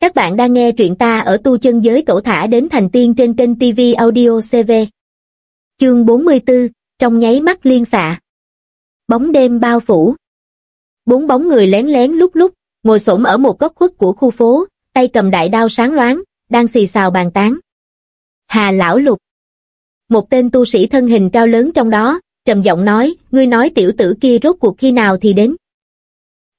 Các bạn đang nghe truyện ta ở tu chân giới cẩu thả đến thành tiên trên kênh TV Audio CV. Chương 44, trong nháy mắt liên xạ. Bóng đêm bao phủ. Bốn bóng người lén lén lúc lúc, ngồi xổm ở một góc khuất của khu phố, tay cầm đại đao sáng loáng, đang xì xào bàn tán. Hà Lão Lục. Một tên tu sĩ thân hình cao lớn trong đó, trầm giọng nói, ngươi nói tiểu tử kia rốt cuộc khi nào thì đến.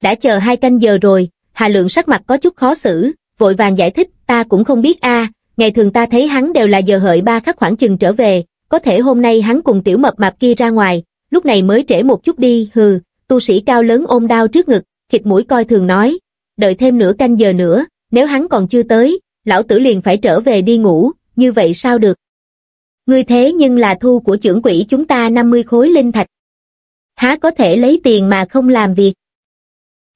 Đã chờ hai canh giờ rồi, Hà Lượng sắc mặt có chút khó xử, vội vàng giải thích, ta cũng không biết a, ngày thường ta thấy hắn đều là giờ hợi ba khắc khoảng chừng trở về, có thể hôm nay hắn cùng tiểu mập mạp kia ra ngoài, lúc này mới trễ một chút đi, hừ, tu sĩ cao lớn ôm đao trước ngực, khịt mũi coi thường nói, đợi thêm nửa canh giờ nữa, nếu hắn còn chưa tới, lão tử liền phải trở về đi ngủ, như vậy sao được? Ngươi thế nhưng là thu của trưởng quỹ chúng ta 50 khối linh thạch. Há có thể lấy tiền mà không làm việc?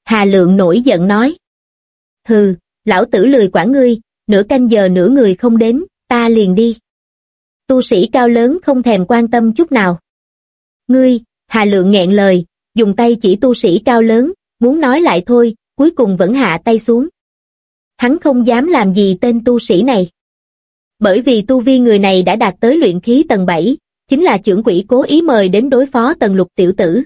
Hà Lượng nổi giận nói. Hừ, lão tử lười quản ngươi, nửa canh giờ nửa người không đến, ta liền đi. Tu sĩ cao lớn không thèm quan tâm chút nào. Ngươi, Hà Lượng nghẹn lời, dùng tay chỉ tu sĩ cao lớn, muốn nói lại thôi, cuối cùng vẫn hạ tay xuống. Hắn không dám làm gì tên tu sĩ này. Bởi vì tu vi người này đã đạt tới luyện khí tầng 7, chính là trưởng quỷ cố ý mời đến đối phó tầng lục tiểu tử.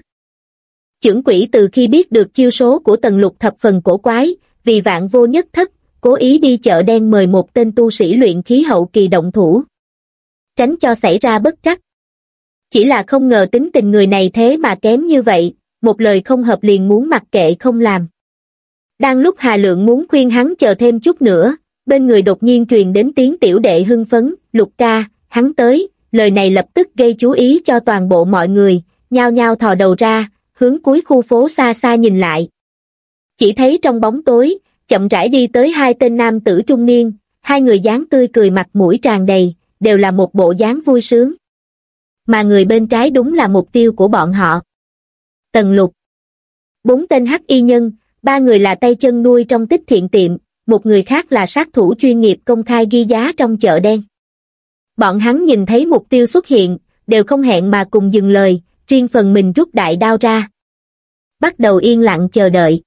Trưởng quỷ từ khi biết được chiêu số của tầng lục thập phần cổ quái, vì vạn vô nhất thất, cố ý đi chợ đen mời một tên tu sĩ luyện khí hậu kỳ động thủ. Tránh cho xảy ra bất trắc. Chỉ là không ngờ tính tình người này thế mà kém như vậy, một lời không hợp liền muốn mặc kệ không làm. Đang lúc Hà Lượng muốn khuyên hắn chờ thêm chút nữa, bên người đột nhiên truyền đến tiếng tiểu đệ hưng phấn, lục ca, hắn tới, lời này lập tức gây chú ý cho toàn bộ mọi người, nhao nhao thò đầu ra, hướng cuối khu phố xa xa nhìn lại. Chỉ thấy trong bóng tối, chậm rãi đi tới hai tên nam tử trung niên, hai người dáng tươi cười mặt mũi tràn đầy, đều là một bộ dáng vui sướng. Mà người bên trái đúng là mục tiêu của bọn họ. Tần lục. Bốn tên hắc y nhân, ba người là tay chân nuôi trong tích thiện tiệm, một người khác là sát thủ chuyên nghiệp công khai ghi giá trong chợ đen. Bọn hắn nhìn thấy mục tiêu xuất hiện, đều không hẹn mà cùng dừng lời, riêng phần mình rút đại đao ra. Bắt đầu yên lặng chờ đợi.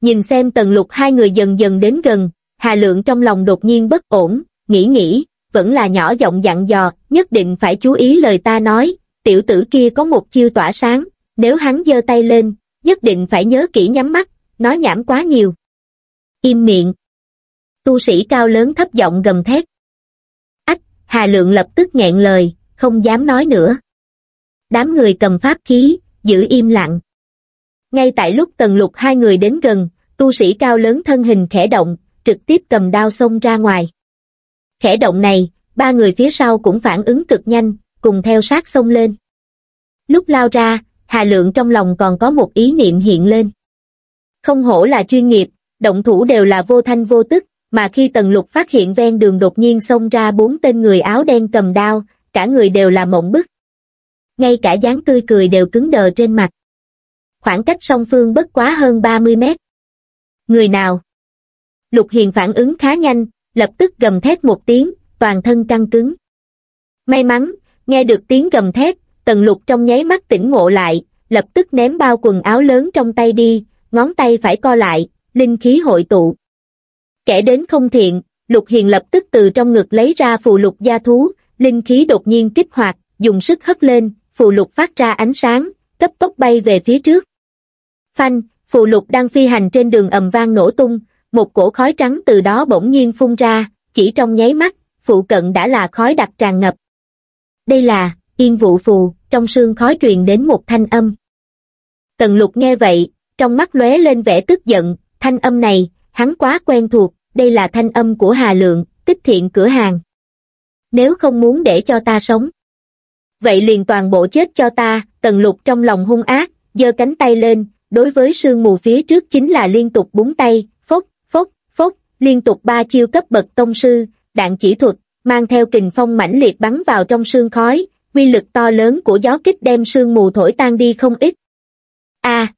Nhìn xem tần lục hai người dần dần đến gần, Hà Lượng trong lòng đột nhiên bất ổn, nghĩ nghĩ, vẫn là nhỏ giọng dặn dò, nhất định phải chú ý lời ta nói, tiểu tử kia có một chiêu tỏa sáng, nếu hắn giơ tay lên, nhất định phải nhớ kỹ nhắm mắt, nói nhảm quá nhiều. Im miệng. Tu sĩ cao lớn thấp giọng gầm thét. Ách, Hà Lượng lập tức nghẹn lời, không dám nói nữa. Đám người cầm pháp khí, giữ im lặng. Ngay tại lúc tần lục hai người đến gần, tu sĩ cao lớn thân hình khẽ động, trực tiếp cầm đao xông ra ngoài. Khẽ động này, ba người phía sau cũng phản ứng cực nhanh, cùng theo sát xông lên. Lúc lao ra, Hà Lượng trong lòng còn có một ý niệm hiện lên. Không hổ là chuyên nghiệp, động thủ đều là vô thanh vô tức, mà khi Tần Lục phát hiện ven đường đột nhiên xông ra bốn tên người áo đen cầm đao, cả người đều là mộng bức. Ngay cả dáng tươi cười đều cứng đờ trên mặt. Khoảng cách song phương bất quá hơn 30 mét. Người nào? Lục Hiền phản ứng khá nhanh, lập tức gầm thét một tiếng, toàn thân căng cứng. May mắn, nghe được tiếng gầm thét, Tần Lục trong nháy mắt tỉnh ngộ lại, lập tức ném bao quần áo lớn trong tay đi, ngón tay phải co lại, linh khí hội tụ. Kẻ đến không thiện, Lục Hiền lập tức từ trong ngực lấy ra phù lục gia thú, linh khí đột nhiên kích hoạt, dùng sức hất lên, phù lục phát ra ánh sáng, cấp tốc bay về phía trước. Phanh, phù lục đang phi hành trên đường ầm vang nổ tung, một cổ khói trắng từ đó bỗng nhiên phun ra, chỉ trong nháy mắt, phụ cận đã là khói đặc tràn ngập. Đây là, yên vụ phù, trong sương khói truyền đến một thanh âm. Tần lục nghe vậy, trong mắt lóe lên vẻ tức giận, thanh âm này, hắn quá quen thuộc, đây là thanh âm của Hà Lượng, tích thiện cửa hàng. Nếu không muốn để cho ta sống. Vậy liền toàn bộ chết cho ta, tần lục trong lòng hung ác, giơ cánh tay lên, đối với sương mù phía trước chính là liên tục búng tay, phốc, phốc, phốc, liên tục ba chiêu cấp bậc tông sư, đạn chỉ thuật, mang theo kình phong mãnh liệt bắn vào trong sương khói, quy lực to lớn của gió kích đem sương mù thổi tan đi không ít. A.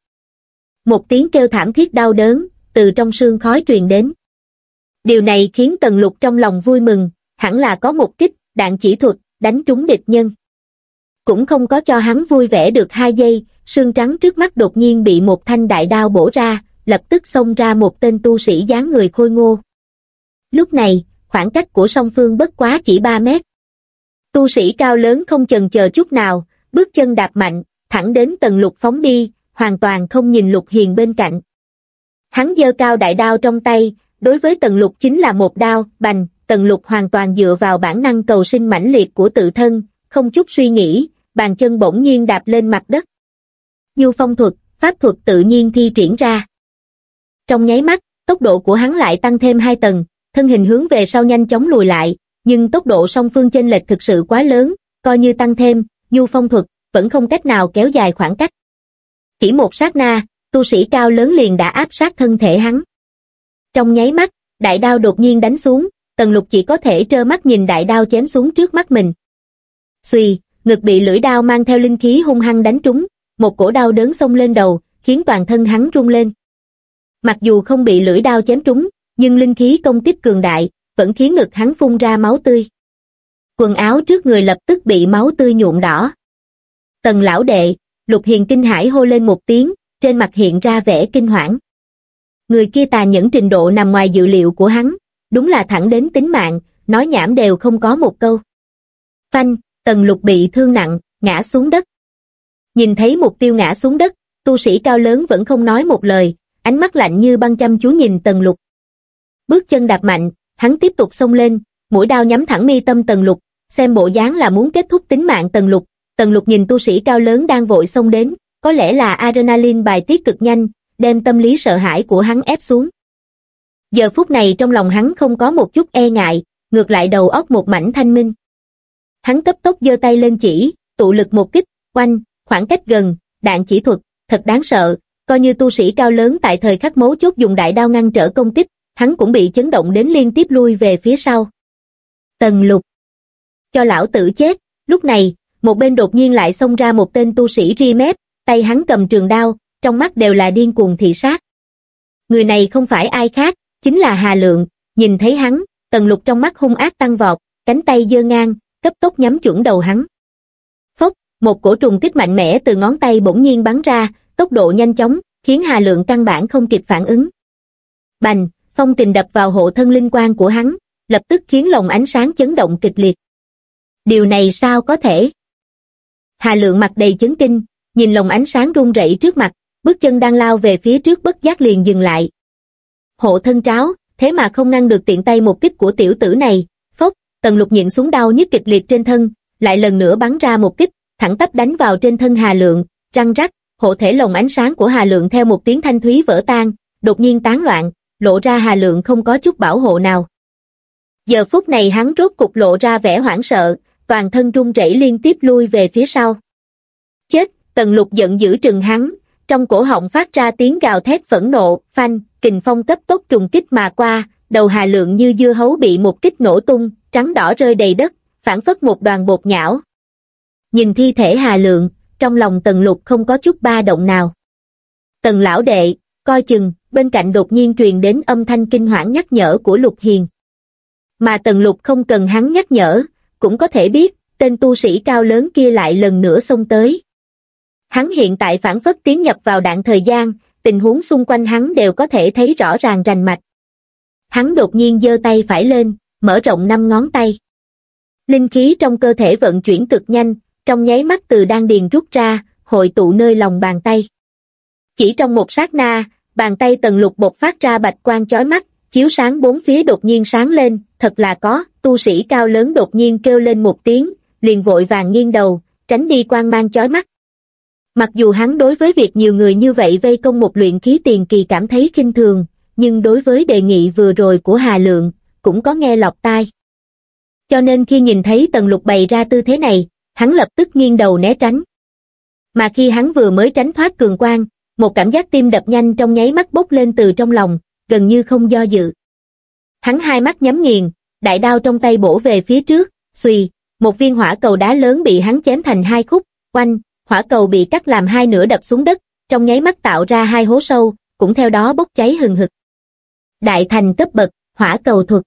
một tiếng kêu thảm thiết đau đớn, từ trong sương khói truyền đến. Điều này khiến Tần Lục trong lòng vui mừng, hẳn là có một kích, đạn chỉ thuật, đánh trúng địch nhân. Cũng không có cho hắn vui vẻ được hai giây, sương trắng trước mắt đột nhiên bị một thanh đại đao bổ ra, lập tức xông ra một tên tu sĩ dáng người khôi ngô. Lúc này, khoảng cách của song phương bất quá chỉ 3 mét. Tu sĩ cao lớn không chần chờ chút nào, bước chân đạp mạnh, thẳng đến tầng lục phóng đi, hoàn toàn không nhìn lục hiền bên cạnh. Hắn giơ cao đại đao trong tay, đối với tầng lục chính là một đao, bành, tần lục hoàn toàn dựa vào bản năng cầu sinh mãnh liệt của tự thân, không chút suy nghĩ, bàn chân bỗng nhiên đạp lên mặt đất. Nhu phong thuật, pháp thuật tự nhiên thi triển ra. Trong nháy mắt, tốc độ của hắn lại tăng thêm hai tầng, thân hình hướng về sau nhanh chóng lùi lại, nhưng tốc độ song phương chênh lệch thực sự quá lớn, coi như tăng thêm, nhu phong thuật, vẫn không cách nào kéo dài khoảng cách. Chỉ một sát na, tu sĩ cao lớn liền đã áp sát thân thể hắn. Trong nháy mắt, đại đao đột nhiên đánh xuống, tần lục chỉ có thể trơ mắt nhìn đại đao chém xuống trước mắt mình. Xùy, ngực bị lưỡi đao mang theo linh khí hung hăng đánh trúng, một cổ đau đớn xông lên đầu, khiến toàn thân hắn rung lên. Mặc dù không bị lưỡi đao chém trúng, nhưng linh khí công kích cường đại, vẫn khiến ngực hắn phun ra máu tươi. Quần áo trước người lập tức bị máu tươi nhuộm đỏ. Tần lão đệ, Lục Hiền kinh hải hô lên một tiếng, trên mặt hiện ra vẻ kinh hoảng. Người kia tà nhẫn trình độ nằm ngoài dự liệu của hắn, đúng là thẳng đến tính mạng, nói nhảm đều không có một câu. Phanh, tần lục bị thương nặng, ngã xuống đất. Nhìn thấy mục tiêu ngã xuống đất, tu sĩ cao lớn vẫn không nói một lời, ánh mắt lạnh như băng chăm chú nhìn tần lục. Bước chân đạp mạnh, hắn tiếp tục xông lên, mũi đao nhắm thẳng mi tâm tần lục, xem bộ dáng là muốn kết thúc tính mạng tần lục. Tần lục nhìn tu sĩ cao lớn đang vội xông đến, có lẽ là adrenaline bài tiết cực nhanh, đem tâm lý sợ hãi của hắn ép xuống. Giờ phút này trong lòng hắn không có một chút e ngại, ngược lại đầu óc một mảnh thanh minh. Hắn cấp tốc giơ tay lên chỉ, tụ lực một kích, quanh, khoảng cách gần, đạn chỉ thuật, thật đáng sợ, coi như tu sĩ cao lớn tại thời khắc mấu chốt dùng đại đao ngăn trở công kích, hắn cũng bị chấn động đến liên tiếp lui về phía sau. Tần lục. Cho lão tử chết, lúc này, một bên đột nhiên lại xông ra một tên tu sĩ ri mép, tay hắn cầm trường đao, trong mắt đều là điên cuồng thị sát. Người này không phải ai khác, chính là Hà Lượng, nhìn thấy hắn, tần lục trong mắt hung ác tăng vọt, cánh tay dơ ngang, cấp tốc nhắm chuẩn đầu hắn. Một cổ trùng kích mạnh mẽ từ ngón tay bỗng nhiên bắn ra, tốc độ nhanh chóng, khiến Hà Lượng căn bản không kịp phản ứng. Bành, phong kình đập vào hộ thân linh quan của hắn, lập tức khiến lồng ánh sáng chấn động kịch liệt. Điều này sao có thể? Hà Lượng mặt đầy chấn kinh, nhìn lồng ánh sáng rung rẩy trước mặt, bước chân đang lao về phía trước bất giác liền dừng lại. Hộ thân tráo, thế mà không ngăn được tiện tay một kích của tiểu tử này, phốc, tần lục nhịn xuống đau nhức kịch liệt trên thân, lại lần nữa bắn ra một kích, thẳng tắp đánh vào trên thân Hà Lượng, răng rắc, hộ thể lồng ánh sáng của Hà Lượng theo một tiếng thanh thúy vỡ tan, đột nhiên tán loạn, lộ ra Hà Lượng không có chút bảo hộ nào. Giờ phút này hắn rốt cục lộ ra vẻ hoảng sợ, toàn thân run rẩy liên tiếp lui về phía sau. Chết, tần lục giận dữ trừng hắn, trong cổ họng phát ra tiếng gào thét phẫn nộ, phanh, kình phong cấp tốc trùng kích mà qua, đầu Hà Lượng như dưa hấu bị một kích nổ tung, trắng đỏ rơi đầy đất, phản phất một đoàn bột nhão. Nhìn thi thể Hà Lượng, trong lòng tần lục không có chút ba động nào. Tần lão đệ, coi chừng, bên cạnh đột nhiên truyền đến âm thanh kinh hoảng nhắc nhở của Lục Hiền. Mà tần lục không cần hắn nhắc nhở, cũng có thể biết, tên tu sĩ cao lớn kia lại lần nữa xông tới. Hắn hiện tại phản phất tiến nhập vào đạn thời gian, tình huống xung quanh hắn đều có thể thấy rõ ràng rành mạch. Hắn đột nhiên giơ tay phải lên, mở rộng năm ngón tay. Linh khí trong cơ thể vận chuyển cực nhanh, trong nháy mắt từ đan điền rút ra, hội tụ nơi lòng bàn tay. Chỉ trong một sát na, bàn tay tần lục bột phát ra bạch quang chói mắt, chiếu sáng bốn phía đột nhiên sáng lên, thật là có, tu sĩ cao lớn đột nhiên kêu lên một tiếng, liền vội vàng nghiêng đầu, tránh đi quang mang chói mắt. Mặc dù hắn đối với việc nhiều người như vậy vây công một luyện khí tiền kỳ cảm thấy kinh thường, nhưng đối với đề nghị vừa rồi của Hà Lượng, cũng có nghe lọt tai. Cho nên khi nhìn thấy Tần Lục bày ra tư thế này, hắn lập tức nghiêng đầu né tránh. Mà khi hắn vừa mới tránh thoát cường quang, một cảm giác tim đập nhanh trong nháy mắt bốc lên từ trong lòng, gần như không do dự. Hắn hai mắt nhắm nghiền, đại đao trong tay bổ về phía trước, xùy, một viên hỏa cầu đá lớn bị hắn chém thành hai khúc, quanh, hỏa cầu bị cắt làm hai nửa đập xuống đất, trong nháy mắt tạo ra hai hố sâu, cũng theo đó bốc cháy hừng hực. Đại thành cấp bậc, hỏa cầu thuật.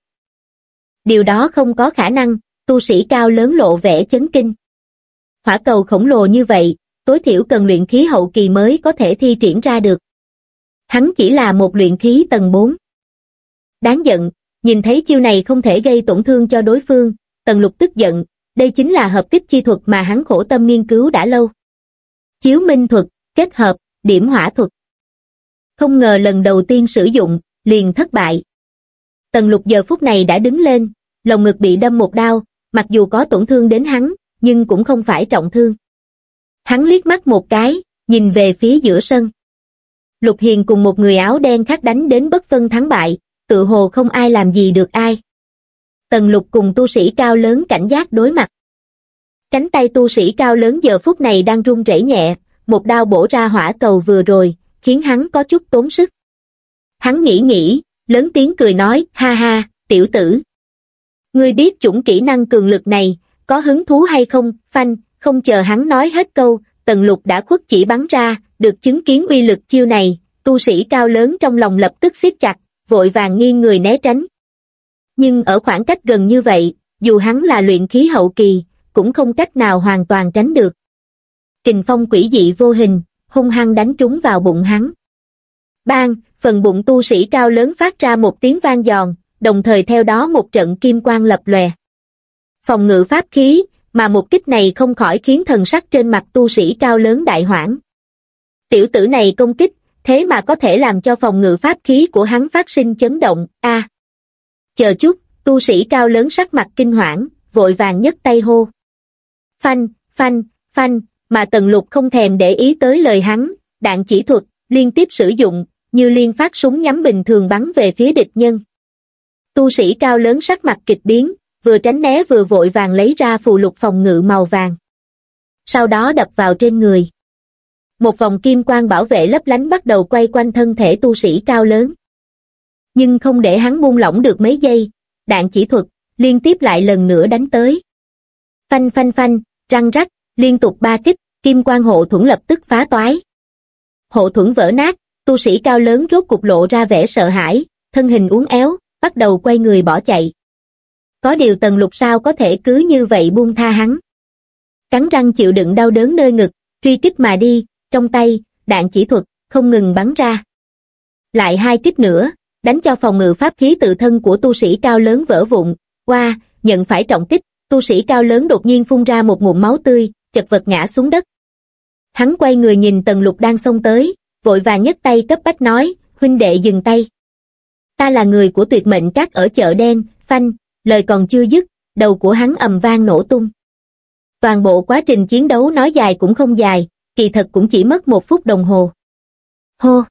Điều đó không có khả năng, tu sĩ cao lớn lộ vẻ chấn kinh. Hỏa cầu khổng lồ như vậy, tối thiểu cần luyện khí hậu kỳ mới có thể thi triển ra được. Hắn chỉ là một luyện khí tầng 4. Đáng giận, Nhìn thấy chiêu này không thể gây tổn thương cho đối phương, Tần Lục tức giận, đây chính là hợp kích chi thuật mà hắn khổ tâm nghiên cứu đã lâu. Chiếu minh thuật, kết hợp, điểm hỏa thuật. Không ngờ lần đầu tiên sử dụng, liền thất bại. Tần Lục giờ phút này đã đứng lên, lồng ngực bị đâm một đao, mặc dù có tổn thương đến hắn, nhưng cũng không phải trọng thương. Hắn liếc mắt một cái, nhìn về phía giữa sân. Lục Hiền cùng một người áo đen khác đánh đến bất phân thắng bại, tự hồ không ai làm gì được ai. Tần Lục cùng tu sĩ cao lớn cảnh giác đối mặt. Cánh tay tu sĩ cao lớn giờ phút này đang run rẩy nhẹ, một đao bổ ra hỏa cầu vừa rồi, khiến hắn có chút tốn sức. Hắn nghĩ nghĩ, lớn tiếng cười nói, ha ha, tiểu tử. Ngươi biết chủng kỹ năng cường lực này, có hứng thú hay không, phanh, không chờ hắn nói hết câu, tần lục đã khuất chỉ bắn ra, được chứng kiến uy lực chiêu này, tu sĩ cao lớn trong lòng lập tức siết chặt, vội vàng nghiêng người né tránh. Nhưng ở khoảng cách gần như vậy, dù hắn là luyện khí hậu kỳ, cũng không cách nào hoàn toàn tránh được. Kình phong quỷ dị vô hình, hung hăng đánh trúng vào bụng hắn. Bang, phần bụng tu sĩ cao lớn phát ra một tiếng vang giòn, đồng thời theo đó một trận kim quang lập lòe. Phòng ngự pháp khí, mà một kích này không khỏi khiến thần sắc trên mặt tu sĩ cao lớn đại hoảng. Tiểu tử này công kích, thế mà có thể làm cho phòng ngự pháp khí của hắn phát sinh chấn động, a Chờ chút, tu sĩ cao lớn sắc mặt kinh hoảng, vội vàng nhấc tay hô. Phanh, phanh, phanh, mà tần lục không thèm để ý tới lời hắn, đạn chỉ thuật, liên tiếp sử dụng, như liên phát súng nhắm bình thường bắn về phía địch nhân. Tu sĩ cao lớn sắc mặt kịch biến, vừa tránh né vừa vội vàng lấy ra phù lục phòng ngự màu vàng. Sau đó đập vào trên người. Một vòng kim quang bảo vệ lấp lánh bắt đầu quay quanh thân thể tu sĩ cao lớn. Nhưng không để hắn buông lỏng được mấy giây, đạn chỉ thuật, liên tiếp lại lần nữa đánh tới. Phanh phanh phanh, răng rắc, liên tục ba kích, kim quang hộ thuẫn lập tức phá toái. Hộ thuẫn vỡ nát, tu sĩ cao lớn rốt cục lộ ra vẻ sợ hãi, thân hình uốn éo, bắt đầu quay người bỏ chạy. Có điều tần lục sao có thể cứ như vậy buông tha hắn. Cắn răng chịu đựng đau đớn nơi ngực, truy kích mà đi, trong tay, đạn chỉ thuật, không ngừng bắn ra. Lại hai kích nữa, đánh cho phòng ngự pháp khí tự thân của tu sĩ cao lớn vỡ vụn, qua, nhận phải trọng kích, tu sĩ cao lớn đột nhiên phun ra một ngụm máu tươi, chật vật ngã xuống đất. Hắn quay người nhìn tần lục đang xông tới, vội vàng nhấc tay cấp bách nói, huynh đệ dừng tay. Ta là người của tuyệt mệnh các ở chợ đen, phanh, lời còn chưa dứt, đầu của hắn ầm vang nổ tung. Toàn bộ quá trình chiến đấu nói dài cũng không dài, kỳ thật cũng chỉ mất một phút đồng hồ. Hô!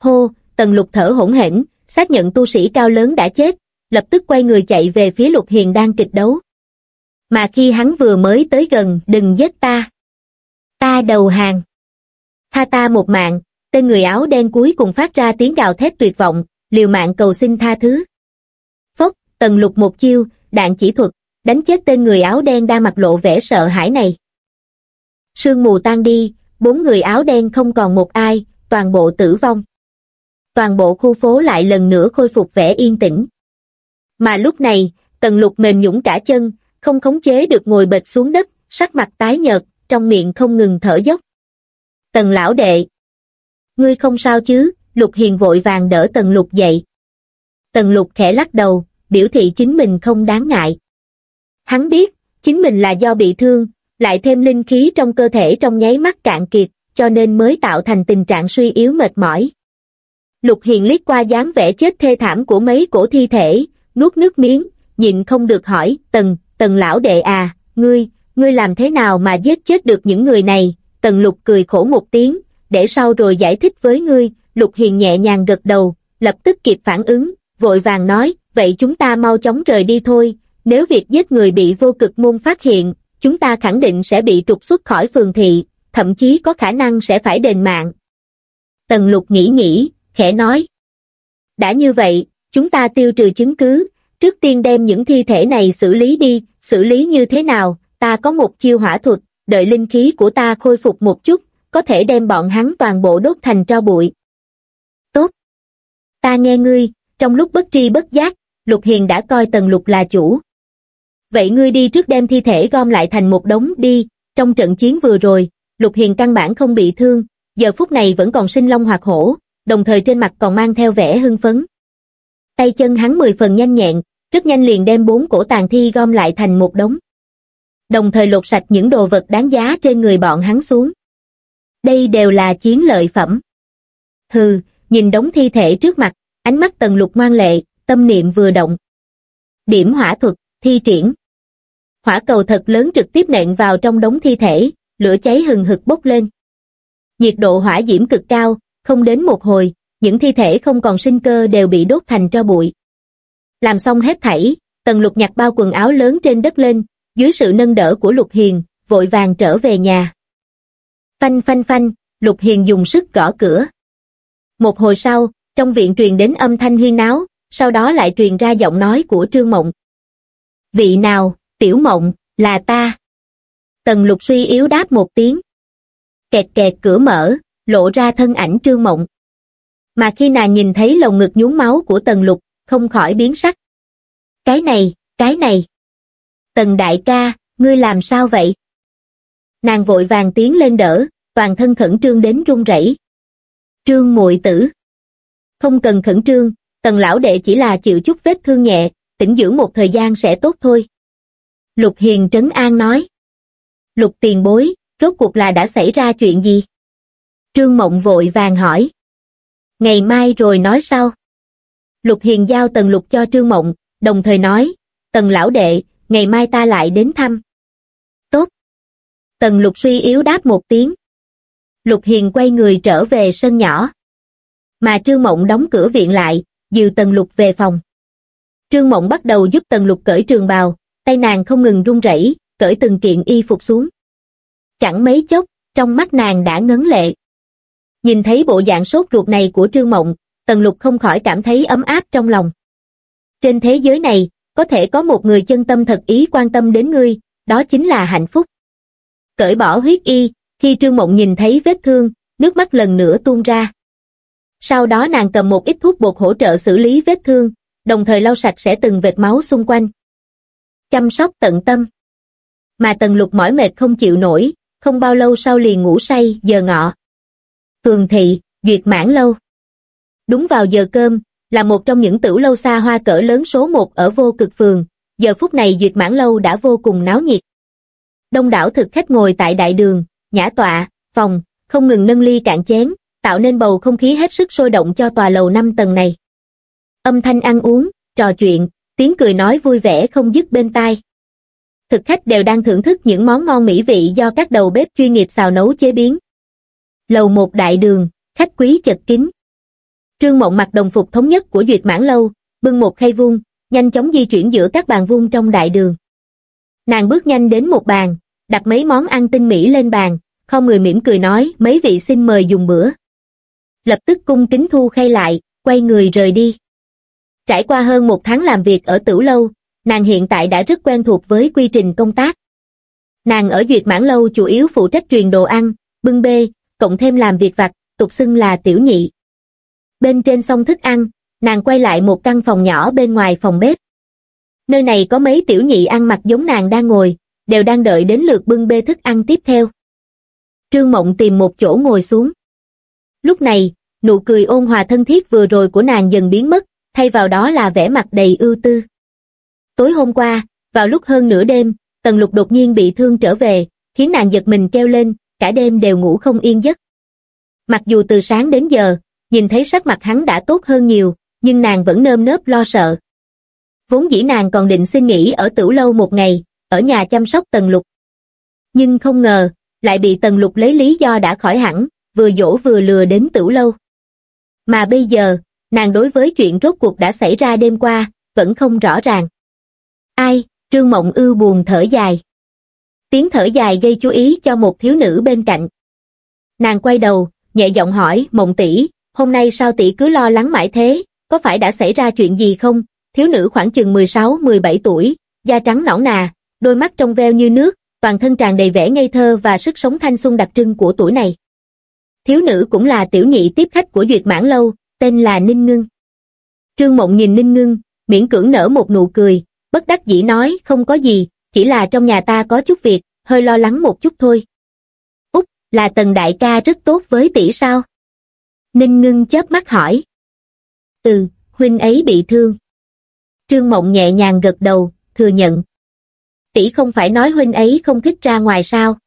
Hô! Tần lục thở hỗn hển, xác nhận tu sĩ cao lớn đã chết, lập tức quay người chạy về phía lục hiền đang kịch đấu. Mà khi hắn vừa mới tới gần, đừng giết ta. Ta đầu hàng. Tha ta một mạng, tên người áo đen cuối cùng phát ra tiếng gào thét tuyệt vọng, liều mạng cầu xin tha thứ. Tần lục một chiêu, đạn chỉ thuật, đánh chết tên người áo đen đang mặt lộ vẻ sợ hãi này. Sương mù tan đi, bốn người áo đen không còn một ai, toàn bộ tử vong. Toàn bộ khu phố lại lần nữa khôi phục vẻ yên tĩnh. Mà lúc này, tần lục mềm nhũng cả chân, không khống chế được ngồi bệt xuống đất, sắc mặt tái nhợt, trong miệng không ngừng thở dốc. Tần lão đệ. Ngươi không sao chứ, lục hiền vội vàng đỡ tần lục dậy. Tần lục khẽ lắc đầu, biểu thị chính mình không đáng ngại. Hắn biết, chính mình là do bị thương, lại thêm linh khí trong cơ thể trong nháy mắt cạn kiệt, cho nên mới tạo thành tình trạng suy yếu mệt mỏi. Lục Hiền liếc qua dáng vẻ chết thê thảm của mấy cổ thi thể, nuốt nước miếng, nhịn không được hỏi, tần, tần lão đệ à, ngươi, ngươi làm thế nào mà giết chết được những người này, tần lục cười khổ một tiếng, để sau rồi giải thích với ngươi, lục hiền nhẹ nhàng gật đầu, lập tức kịp phản ứng, vội vàng nói, vậy chúng ta mau chóng rời đi thôi, nếu việc giết người bị vô cực môn phát hiện, chúng ta khẳng định sẽ bị trục xuất khỏi phường thị, thậm chí có khả năng sẽ phải đền mạng. Tần lục nghĩ nghĩ, khẽ nói. Đã như vậy, chúng ta tiêu trừ chứng cứ, trước tiên đem những thi thể này xử lý đi, xử lý như thế nào, ta có một chiêu hỏa thuật, đợi linh khí của ta khôi phục một chút, có thể đem bọn hắn toàn bộ đốt thành tro bụi. Tốt. Ta nghe ngươi, trong lúc bất tri bất giác, Lục Hiền đã coi Tần Lục là chủ. Vậy ngươi đi trước đem thi thể gom lại thành một đống đi, trong trận chiến vừa rồi, Lục Hiền căn bản không bị thương, giờ phút này vẫn còn sinh long hoạt hổ, đồng thời trên mặt còn mang theo vẻ hưng phấn. Tay chân hắn mười phần nhanh nhẹn, rất nhanh liền đem bốn cổ tàn thi gom lại thành một đống. Đồng thời lột sạch những đồ vật đáng giá trên người bọn hắn xuống. Đây đều là chiến lợi phẩm. Hừ, nhìn đống thi thể trước mặt, ánh mắt tần lục ngoan lệ, tâm niệm vừa động. Điểm hỏa thuật, thi triển. Hỏa cầu thật lớn trực tiếp nện vào trong đống thi thể, lửa cháy hừng hực bốc lên. Nhiệt độ hỏa diễm cực cao, không đến một hồi, những thi thể không còn sinh cơ đều bị đốt thành tro bụi. Làm xong hết thảy, tần lục nhặt bao quần áo lớn trên đất lên, dưới sự nâng đỡ của lục hiền, vội vàng trở về nhà. Phanh phanh phanh, lục hiền dùng sức gõ cửa. Một hồi sau, trong viện truyền đến âm thanh huyên náo, sau đó lại truyền ra giọng nói của Trương Mộng. Vị nào, tiểu mộng, là ta. Tần lục suy yếu đáp một tiếng. Kẹt kẹt cửa mở, lộ ra thân ảnh Trương Mộng. Mà khi nàng nhìn thấy lồng ngực nhúng máu của tần lục, không khỏi biến sắc. Cái này, cái này. Tần đại ca, ngươi làm sao vậy? Nàng vội vàng tiến lên đỡ, toàn thân khẩn trương đến run rẩy. Trương muội tử. Không cần khẩn trương, tần lão đệ chỉ là chịu chút vết thương nhẹ, tĩnh dưỡng một thời gian sẽ tốt thôi. Lục Hiền trấn an nói. Lục tiền bối, rốt cuộc là đã xảy ra chuyện gì? Trương Mộng vội vàng hỏi. Ngày mai rồi nói sau. Lục Hiền giao tần lục cho Trương Mộng, đồng thời nói, tần lão đệ, ngày mai ta lại đến thăm. Tốt. Tần lục suy yếu đáp một tiếng. Lục Hiền quay người trở về sân nhỏ. Mà Trương Mộng đóng cửa viện lại, dìu Tần Lục về phòng. Trương Mộng bắt đầu giúp Tần Lục cởi trường bào, tay nàng không ngừng run rẩy, cởi từng kiện y phục xuống. Chẳng mấy chốc, trong mắt nàng đã ngấn lệ. Nhìn thấy bộ dạng sốt ruột này của Trương Mộng, Tần Lục không khỏi cảm thấy ấm áp trong lòng. Trên thế giới này, có thể có một người chân tâm thật ý quan tâm đến ngươi, đó chính là hạnh phúc. Cởi bỏ huyết y, khi Trương Mộng nhìn thấy vết thương, nước mắt lần nữa tuôn ra. Sau đó nàng cầm một ít thuốc bột hỗ trợ xử lý vết thương, đồng thời lau sạch sẽ từng vệt máu xung quanh. Chăm sóc tận tâm. Mà tần lục mỏi mệt không chịu nổi, không bao lâu sau liền ngủ say, giờ ngọ. thường thị, duyệt mãn lâu. Đúng vào giờ cơm, là một trong những tửu lâu xa hoa cỡ lớn số một ở vô cực phường, giờ phút này duyệt mãn lâu đã vô cùng náo nhiệt. Đông đảo thực khách ngồi tại đại đường, nhã tọa, phòng, không ngừng nâng ly cạn chén, tạo nên bầu không khí hết sức sôi động cho tòa lầu 5 tầng này. Âm thanh ăn uống, trò chuyện, tiếng cười nói vui vẻ không dứt bên tai. Thực khách đều đang thưởng thức những món ngon mỹ vị do các đầu bếp chuyên nghiệp xào nấu chế biến. Lầu một đại đường, khách quý chật kín. Trương Mộng mặc đồng phục thống nhất của Duyệt Mãn Lâu, bưng một khay vuông, nhanh chóng di chuyển giữa các bàn vuông trong đại đường. Nàng bước nhanh đến một bàn, đặt mấy món ăn tinh mỹ lên bàn, không người mỉm cười nói mấy vị xin mời dùng bữa lập tức cung kính thu khay lại, quay người rời đi. Trải qua hơn một tháng làm việc ở tử Lâu, nàng hiện tại đã rất quen thuộc với quy trình công tác. Nàng ở Duyệt Mãn Lâu chủ yếu phụ trách truyền đồ ăn, bưng bê, cộng thêm làm việc vặt, tục xưng là tiểu nhị. Bên trên xong thức ăn, nàng quay lại một căn phòng nhỏ bên ngoài phòng bếp. Nơi này có mấy tiểu nhị ăn mặc giống nàng đang ngồi, đều đang đợi đến lượt bưng bê thức ăn tiếp theo. Trương Mộng tìm một chỗ ngồi xuống. Lúc này, nụ cười ôn hòa thân thiết vừa rồi của nàng dần biến mất, thay vào đó là vẻ mặt đầy ưu tư. Tối hôm qua, vào lúc hơn nửa đêm, Tần Lục đột nhiên bị thương trở về, khiến nàng giật mình kêu lên, cả đêm đều ngủ không yên giấc. Mặc dù từ sáng đến giờ, nhìn thấy sắc mặt hắn đã tốt hơn nhiều, nhưng nàng vẫn nơm nớp lo sợ. Vốn dĩ nàng còn định xin nghỉ ở tửu lâu một ngày, ở nhà chăm sóc Tần Lục. Nhưng không ngờ, lại bị Tần Lục lấy lý do đã khỏi hẳn, vừa dỗ vừa lừa đến tửu lâu. Mà bây giờ, nàng đối với chuyện rốt cuộc đã xảy ra đêm qua, vẫn không rõ ràng. Ai, Trương Mộng ưu buồn thở dài. Tiếng thở dài gây chú ý cho một thiếu nữ bên cạnh. Nàng quay đầu, nhẹ giọng hỏi, Mộng tỷ, hôm nay sao tỷ cứ lo lắng mãi thế, có phải đã xảy ra chuyện gì không? Thiếu nữ khoảng chừng 16-17 tuổi, da trắng nõn nà, đôi mắt trong veo như nước, toàn thân tràn đầy vẻ ngây thơ và sức sống thanh xuân đặc trưng của tuổi này. Thiếu nữ cũng là tiểu nhị tiếp khách của Duyệt Mãn Lâu, tên là Ninh Ngưng. Trương Mộng nhìn Ninh Ngưng, miễn cưỡng nở một nụ cười, bất đắc dĩ nói không có gì, chỉ là trong nhà ta có chút việc, hơi lo lắng một chút thôi. Úc, là tần đại ca rất tốt với tỷ sao? Ninh Ngưng chớp mắt hỏi. Ừ, huynh ấy bị thương. Trương Mộng nhẹ nhàng gật đầu, thừa nhận. Tỷ không phải nói huynh ấy không thích ra ngoài sao.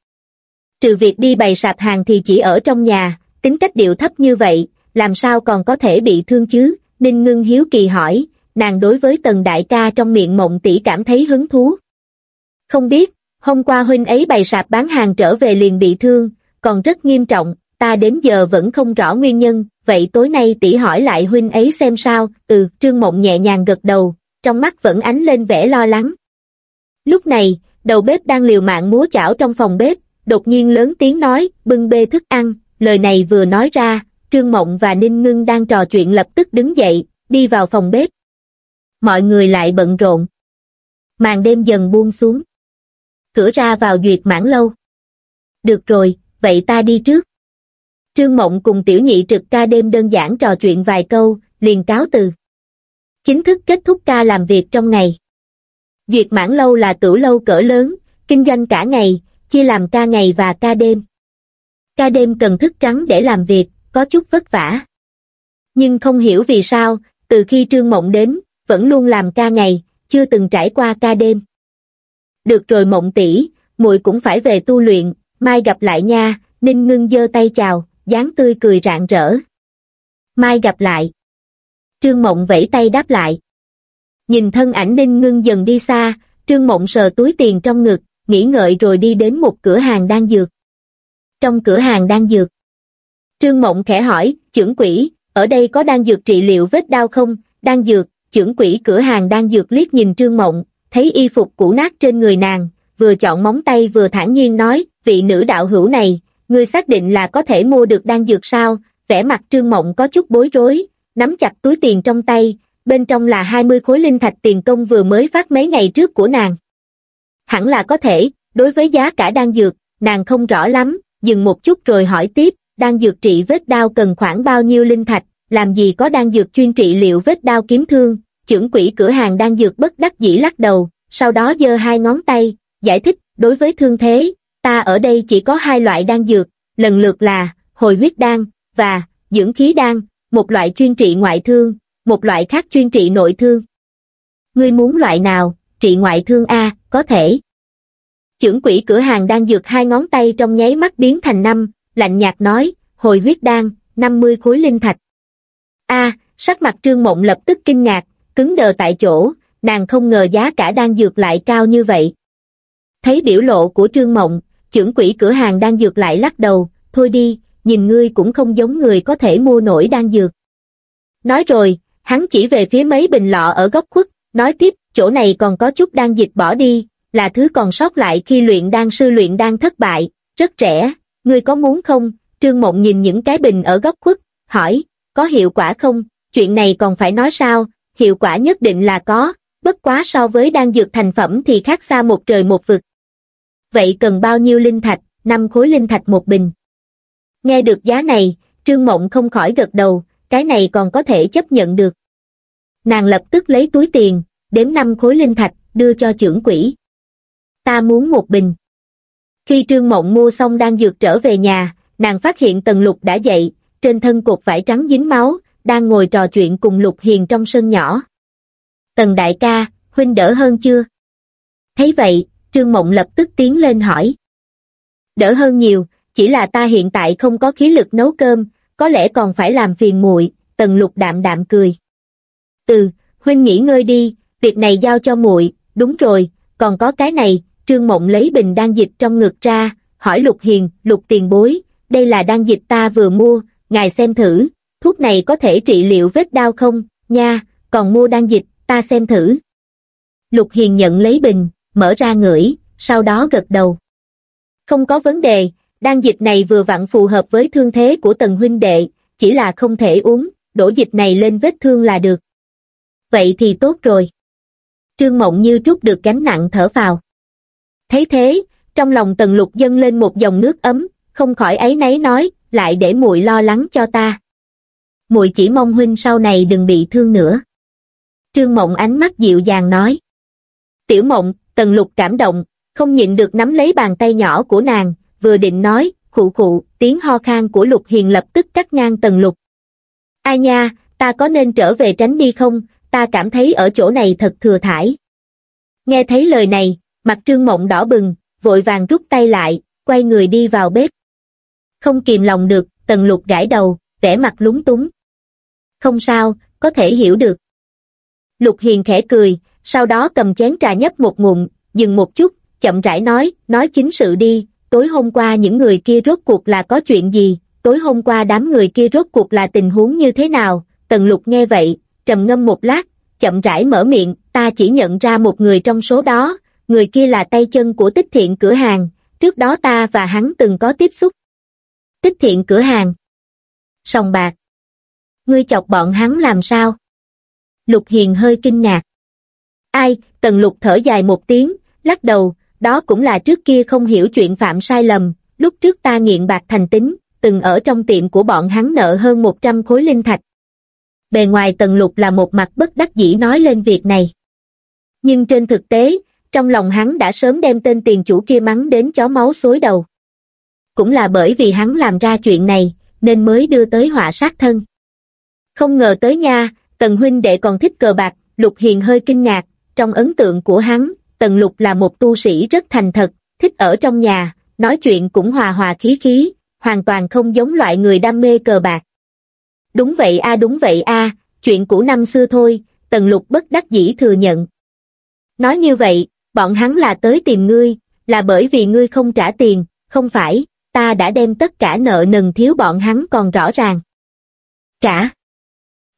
Trừ việc đi bày sạp hàng thì chỉ ở trong nhà, tính cách điệu thấp như vậy, làm sao còn có thể bị thương chứ, Ninh Ngưng hiếu kỳ hỏi, nàng đối với tần đại ca trong miệng mộng tỷ cảm thấy hứng thú. Không biết, hôm qua huynh ấy bày sạp bán hàng trở về liền bị thương, còn rất nghiêm trọng, ta đến giờ vẫn không rõ nguyên nhân, vậy tối nay tỷ hỏi lại huynh ấy xem sao, ừ, trương mộng nhẹ nhàng gật đầu, trong mắt vẫn ánh lên vẻ lo lắng. Lúc này, đầu bếp đang liều mạng múa chảo trong phòng bếp, đột nhiên lớn tiếng nói, bưng bê thức ăn, lời này vừa nói ra, Trương Mộng và Ninh Ngưng đang trò chuyện lập tức đứng dậy, đi vào phòng bếp. Mọi người lại bận rộn. Màn đêm dần buông xuống. Cửa ra vào duyệt mãn lâu. Được rồi, vậy ta đi trước. Trương Mộng cùng tiểu nhị trực ca đêm đơn giản trò chuyện vài câu, liền cáo từ. Chính thức kết thúc ca làm việc trong ngày. Duyệt mãn lâu là tử lâu cỡ lớn, kinh doanh cả ngày, chia làm ca ngày và ca đêm. Ca đêm cần thức trắng để làm việc, có chút vất vả. Nhưng không hiểu vì sao, từ khi Trương Mộng đến, vẫn luôn làm ca ngày, chưa từng trải qua ca đêm. Được rồi Mộng tỷ, muội cũng phải về tu luyện, mai gặp lại nha, Ninh Ngưng giơ tay chào, dáng tươi cười rạng rỡ. Mai gặp lại. Trương Mộng vẫy tay đáp lại. Nhìn thân ảnh Ninh Ngưng dần đi xa, Trương Mộng sờ túi tiền trong ngực, nghĩ ngợi rồi đi đến một cửa hàng đang dược. Trong cửa hàng đang dược, Trương Mộng khẽ hỏi, trưởng quỷ, ở đây có đang dược trị liệu vết đau không? Đang dược, trưởng quỷ cửa hàng đang dược liếc nhìn Trương Mộng, thấy y phục cũ nát trên người nàng, vừa chọn móng tay vừa thản nhiên nói, vị nữ đạo hữu này, ngươi xác định là có thể mua được đan dược sao? Vẻ mặt Trương Mộng có chút bối rối, nắm chặt túi tiền trong tay, bên trong là 20 khối linh thạch tiền công vừa mới phát mấy ngày trước của nàng. Hẳn là có thể, đối với giá cả đan dược, nàng không rõ lắm, dừng một chút rồi hỏi tiếp, Đan dược trị vết đau cần khoảng bao nhiêu linh thạch, làm gì có đan dược chuyên trị liệu vết đau kiếm thương, trưởng quỹ cửa hàng đan dược bất đắc dĩ lắc đầu, sau đó giơ hai ngón tay, giải thích, đối với thương thế, ta ở đây chỉ có hai loại đan dược, lần lượt là hồi huyết đan và dưỡng khí đan, một loại chuyên trị ngoại thương, một loại khác chuyên trị nội thương. Ngươi muốn loại nào, trị ngoại thương A, có thể. Trưởng quỹ cửa hàng đang dược hai ngón tay trong nháy mắt biến thành năm, lạnh nhạt nói, hồi huyết đan, 50 khối linh thạch. A, sắc mặt trương mộng lập tức kinh ngạc, cứng đờ tại chỗ, nàng không ngờ giá cả đan dược lại cao như vậy. Thấy biểu lộ của trương mộng, trưởng quỹ cửa hàng đan dược lại lắc đầu, thôi đi, nhìn ngươi cũng không giống người có thể mua nổi đan dược. Nói rồi, hắn chỉ về phía mấy bình lọ ở góc khuất, nói tiếp, chỗ này còn có chút đan dịch bỏ đi, là thứ còn sót lại khi luyện đan sư luyện đan thất bại, rất rẻ, ngươi có muốn không? Trương Mộng nhìn những cái bình ở góc khuất, hỏi, có hiệu quả không? Chuyện này còn phải nói sao? Hiệu quả nhất định là có, bất quá so với đan dược thành phẩm thì khác xa một trời một vực. Vậy cần bao nhiêu linh thạch? Năm khối linh thạch một bình. Nghe được giá này, Trương Mộng không khỏi gật đầu, cái này còn có thể chấp nhận được. Nàng lập tức lấy túi tiền, đếm năm khối linh thạch, đưa cho trưởng quỹ. Ta muốn một bình. Khi Trương Mộng mua xong đang dược trở về nhà, nàng phát hiện Tần Lục đã dậy, trên thân cột vải trắng dính máu, đang ngồi trò chuyện cùng Lục Hiền trong sân nhỏ. Tần đại ca, huynh đỡ hơn chưa? Thấy vậy, Trương Mộng lập tức tiến lên hỏi. Đỡ hơn nhiều, chỉ là ta hiện tại không có khí lực nấu cơm, có lẽ còn phải làm phiền muội. Tần Lục đạm đạm cười. Ừ, huynh nghỉ ngơi đi, việc này giao cho muội, đúng rồi, còn có cái này, Trương Mộng lấy bình đan dịch trong ngực ra, hỏi Lục Hiền, Lục tiền bối, đây là đan dịch ta vừa mua, ngài xem thử, thuốc này có thể trị liệu vết đau không, nha, còn mua đan dịch, ta xem thử. Lục Hiền nhận lấy bình, mở ra ngửi, sau đó gật đầu. Không có vấn đề, đan dịch này vừa vặn phù hợp với thương thế của tần huynh đệ, chỉ là không thể uống, đổ dịch này lên vết thương là được. Vậy thì tốt rồi. Trương Mộng như trút được gánh nặng thở vào. Thấy thế, trong lòng tần lục dâng lên một dòng nước ấm, không khỏi ấy nấy nói, lại để muội lo lắng cho ta. muội chỉ mong huynh sau này đừng bị thương nữa. Trương Mộng ánh mắt dịu dàng nói. Tiểu Mộng, tần lục cảm động, không nhịn được nắm lấy bàn tay nhỏ của nàng, vừa định nói, khụ khụ, tiếng ho khan của lục hiền lập tức cắt ngang tần lục. Ai nha, ta có nên trở về tránh đi không, ta cảm thấy ở chỗ này thật thừa thải. Nghe thấy lời này, mặt trương mộng đỏ bừng, vội vàng rút tay lại, quay người đi vào bếp. Không kìm lòng được, tần lục gãi đầu, vẻ mặt lúng túng. Không sao, có thể hiểu được. Lục hiền khẽ cười, sau đó cầm chén trà nhấp một ngụm, dừng một chút, chậm rãi nói, nói chính sự đi, tối hôm qua những người kia rốt cuộc là có chuyện gì, tối hôm qua đám người kia rốt cuộc là tình huống như thế nào, tần lục nghe vậy, trầm ngâm một lát, chậm rãi mở miệng, ta chỉ nhận ra một người trong số đó, người kia là tay chân của tích thiện cửa hàng, trước đó ta và hắn từng có tiếp xúc. Tích thiện cửa hàng. Sòng bạc. Ngươi chọc bọn hắn làm sao? Lục Hiền hơi kinh ngạc. Ai, tần lục thở dài một tiếng, lắc đầu, đó cũng là trước kia không hiểu chuyện phạm sai lầm, lúc trước ta nghiện bạc thành tính, từng ở trong tiệm của bọn hắn nợ hơn 100 khối linh thạch. Bề ngoài tần lục là một mặt bất đắc dĩ nói lên việc này. Nhưng trên thực tế, trong lòng hắn đã sớm đem tên tiền chủ kia mắng đến chó máu xối đầu. Cũng là bởi vì hắn làm ra chuyện này, nên mới đưa tới họa sát thân. Không ngờ tới nha, tần huynh đệ còn thích cờ bạc, lục hiền hơi kinh ngạc, trong ấn tượng của hắn, tần lục là một tu sĩ rất thành thật, thích ở trong nhà, nói chuyện cũng hòa hòa khí khí, hoàn toàn không giống loại người đam mê cờ bạc. Đúng vậy a đúng vậy a chuyện cũ năm xưa thôi, tần lục bất đắc dĩ thừa nhận. Nói như vậy, bọn hắn là tới tìm ngươi, là bởi vì ngươi không trả tiền, không phải, ta đã đem tất cả nợ nần thiếu bọn hắn còn rõ ràng. Trả.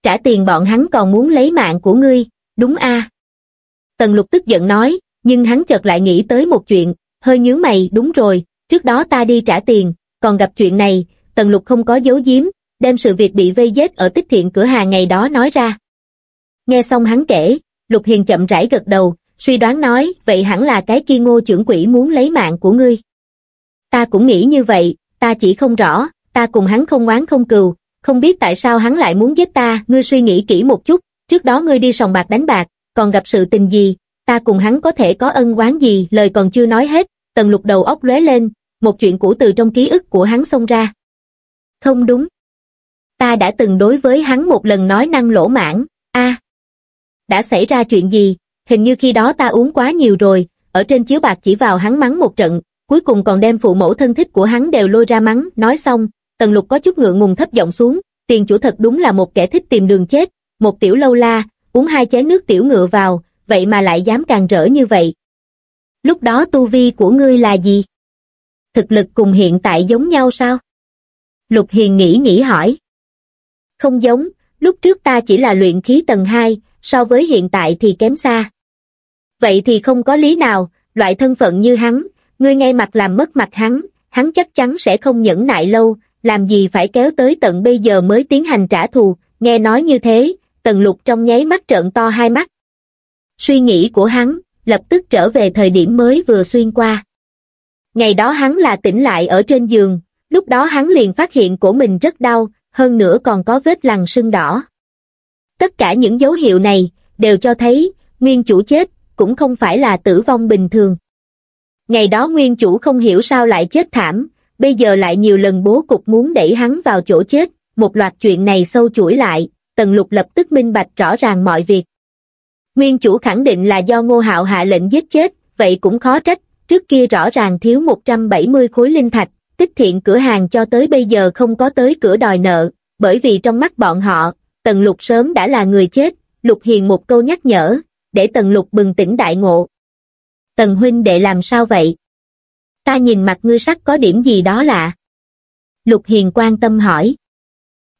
Trả tiền bọn hắn còn muốn lấy mạng của ngươi, đúng a Tần lục tức giận nói, nhưng hắn chợt lại nghĩ tới một chuyện, hơi nhướng mày, đúng rồi, trước đó ta đi trả tiền, còn gặp chuyện này, tần lục không có giấu giếm, đem sự việc bị vây giết ở tích thiện cửa hàng ngày đó nói ra. Nghe xong hắn kể, lục hiền chậm rãi gật đầu, suy đoán nói, vậy hẳn là cái kia ngô trưởng quỷ muốn lấy mạng của ngươi. Ta cũng nghĩ như vậy, ta chỉ không rõ, ta cùng hắn không oán không cừu, không biết tại sao hắn lại muốn giết ta, ngươi suy nghĩ kỹ một chút, trước đó ngươi đi sòng bạc đánh bạc, còn gặp sự tình gì, ta cùng hắn có thể có ân oán gì, lời còn chưa nói hết, tần lục đầu óc lóe lên, một chuyện cũ từ trong ký ức của hắn xông ra. Không đúng. Ta đã từng đối với hắn một lần nói năng lỗ mãn, a Đã xảy ra chuyện gì, hình như khi đó ta uống quá nhiều rồi, ở trên chiếu bạc chỉ vào hắn mắng một trận, cuối cùng còn đem phụ mẫu thân thích của hắn đều lôi ra mắng, nói xong, tần lục có chút ngượng ngùng thấp giọng xuống, tiền chủ thật đúng là một kẻ thích tìm đường chết, một tiểu lâu la, uống hai chén nước tiểu ngựa vào, vậy mà lại dám càng rỡ như vậy. Lúc đó tu vi của ngươi là gì? Thực lực cùng hiện tại giống nhau sao? Lục Hiền nghĩ nghĩ hỏi. Không giống, lúc trước ta chỉ là luyện khí tầng 2, so với hiện tại thì kém xa. Vậy thì không có lý nào, loại thân phận như hắn, ngươi ngay mặt làm mất mặt hắn, hắn chắc chắn sẽ không nhẫn nại lâu, làm gì phải kéo tới tận bây giờ mới tiến hành trả thù, nghe nói như thế, tần lục trong nháy mắt trợn to hai mắt. Suy nghĩ của hắn, lập tức trở về thời điểm mới vừa xuyên qua. Ngày đó hắn là tỉnh lại ở trên giường, lúc đó hắn liền phát hiện cổ mình rất đau, hơn nữa còn có vết lằn sưng đỏ. Tất cả những dấu hiệu này, đều cho thấy, nguyên chủ chết, cũng không phải là tử vong bình thường. Ngày đó nguyên chủ không hiểu sao lại chết thảm, bây giờ lại nhiều lần bố cục muốn đẩy hắn vào chỗ chết, một loạt chuyện này sâu chuỗi lại, Tần Lục lập tức minh bạch rõ ràng mọi việc. Nguyên chủ khẳng định là do Ngô Hạo hạ lệnh giết chết, vậy cũng khó trách, trước kia rõ ràng thiếu 170 khối linh thạch, tích thiện cửa hàng cho tới bây giờ không có tới cửa đòi nợ, bởi vì trong mắt bọn họ, Tần Lục sớm đã là người chết, Lục Hiền một câu nhắc nhở, để Tần Lục bừng tỉnh đại ngộ. Tần huynh đệ làm sao vậy? Ta nhìn mặt ngươi sắc có điểm gì đó lạ. Lục Hiền quan tâm hỏi.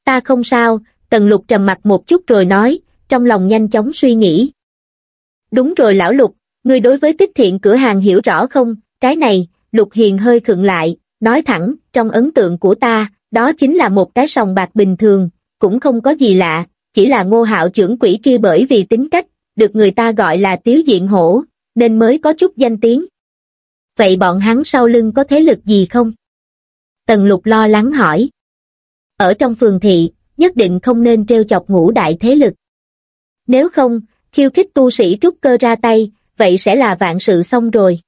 Ta không sao, Tần Lục trầm mặt một chút rồi nói, trong lòng nhanh chóng suy nghĩ. Đúng rồi lão Lục, ngươi đối với tích thiện cửa hàng hiểu rõ không, cái này, Lục Hiền hơi khựng lại, nói thẳng, trong ấn tượng của ta, đó chính là một cái sòng bạc bình thường, cũng không có gì lạ, chỉ là ngô hạo trưởng quỷ kia bởi vì tính cách, được người ta gọi là tiếu diện hổ, nên mới có chút danh tiếng. Vậy bọn hắn sau lưng có thế lực gì không? Tần lục lo lắng hỏi. Ở trong phường thị, nhất định không nên treo chọc ngũ đại thế lực. Nếu không, khiêu khích tu sĩ trúc cơ ra tay, vậy sẽ là vạn sự xong rồi.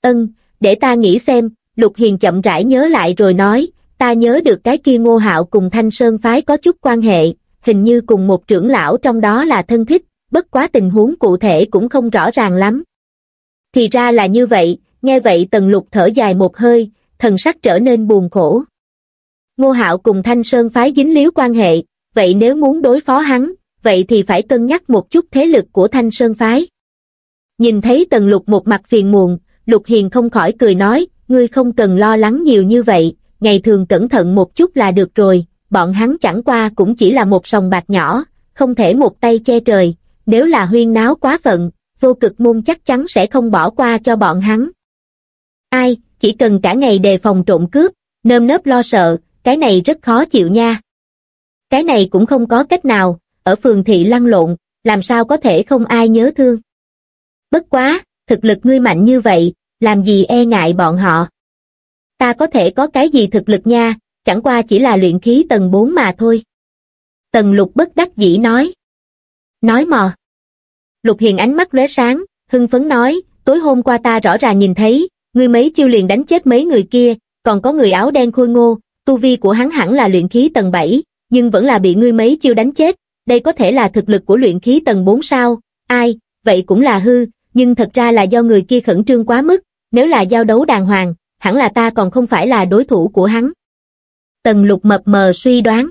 Ân, để ta nghĩ xem, Lục Hiền chậm rãi nhớ lại rồi nói, ta nhớ được cái kia ngô hạo cùng Thanh Sơn Phái có chút quan hệ, hình như cùng một trưởng lão trong đó là thân thích, bất quá tình huống cụ thể cũng không rõ ràng lắm. Thì ra là như vậy, nghe vậy tần lục thở dài một hơi, thần sắc trở nên buồn khổ. Ngô Hạo cùng Thanh Sơn phái dính líu quan hệ, vậy nếu muốn đối phó hắn, vậy thì phải cân nhắc một chút thế lực của Thanh Sơn phái. Nhìn thấy tần lục một mặt phiền muộn, lục hiền không khỏi cười nói, ngươi không cần lo lắng nhiều như vậy, ngày thường cẩn thận một chút là được rồi, bọn hắn chẳng qua cũng chỉ là một sòng bạc nhỏ, không thể một tay che trời, nếu là huyên náo quá phận, vô cực môn chắc chắn sẽ không bỏ qua cho bọn hắn. Ai, chỉ cần cả ngày đề phòng trộm cướp, nơm nớp lo sợ, cái này rất khó chịu nha. Cái này cũng không có cách nào, ở phường thị lăn lộn, làm sao có thể không ai nhớ thương. Bất quá, thực lực ngươi mạnh như vậy, làm gì e ngại bọn họ. Ta có thể có cái gì thực lực nha, chẳng qua chỉ là luyện khí tầng 4 mà thôi. Tần lục bất đắc dĩ nói. Nói mò. Lục hiền ánh mắt lóe sáng, hưng phấn nói, tối hôm qua ta rõ ràng nhìn thấy, ngươi mấy chiêu liền đánh chết mấy người kia, còn có người áo đen khôi ngô, tu vi của hắn hẳn là luyện khí tầng 7, nhưng vẫn là bị ngươi mấy chiêu đánh chết, đây có thể là thực lực của luyện khí tầng 4 sao, ai, vậy cũng là hư, nhưng thật ra là do người kia khẩn trương quá mức, nếu là giao đấu đàng hoàng, hẳn là ta còn không phải là đối thủ của hắn. Tần lục mập mờ suy đoán.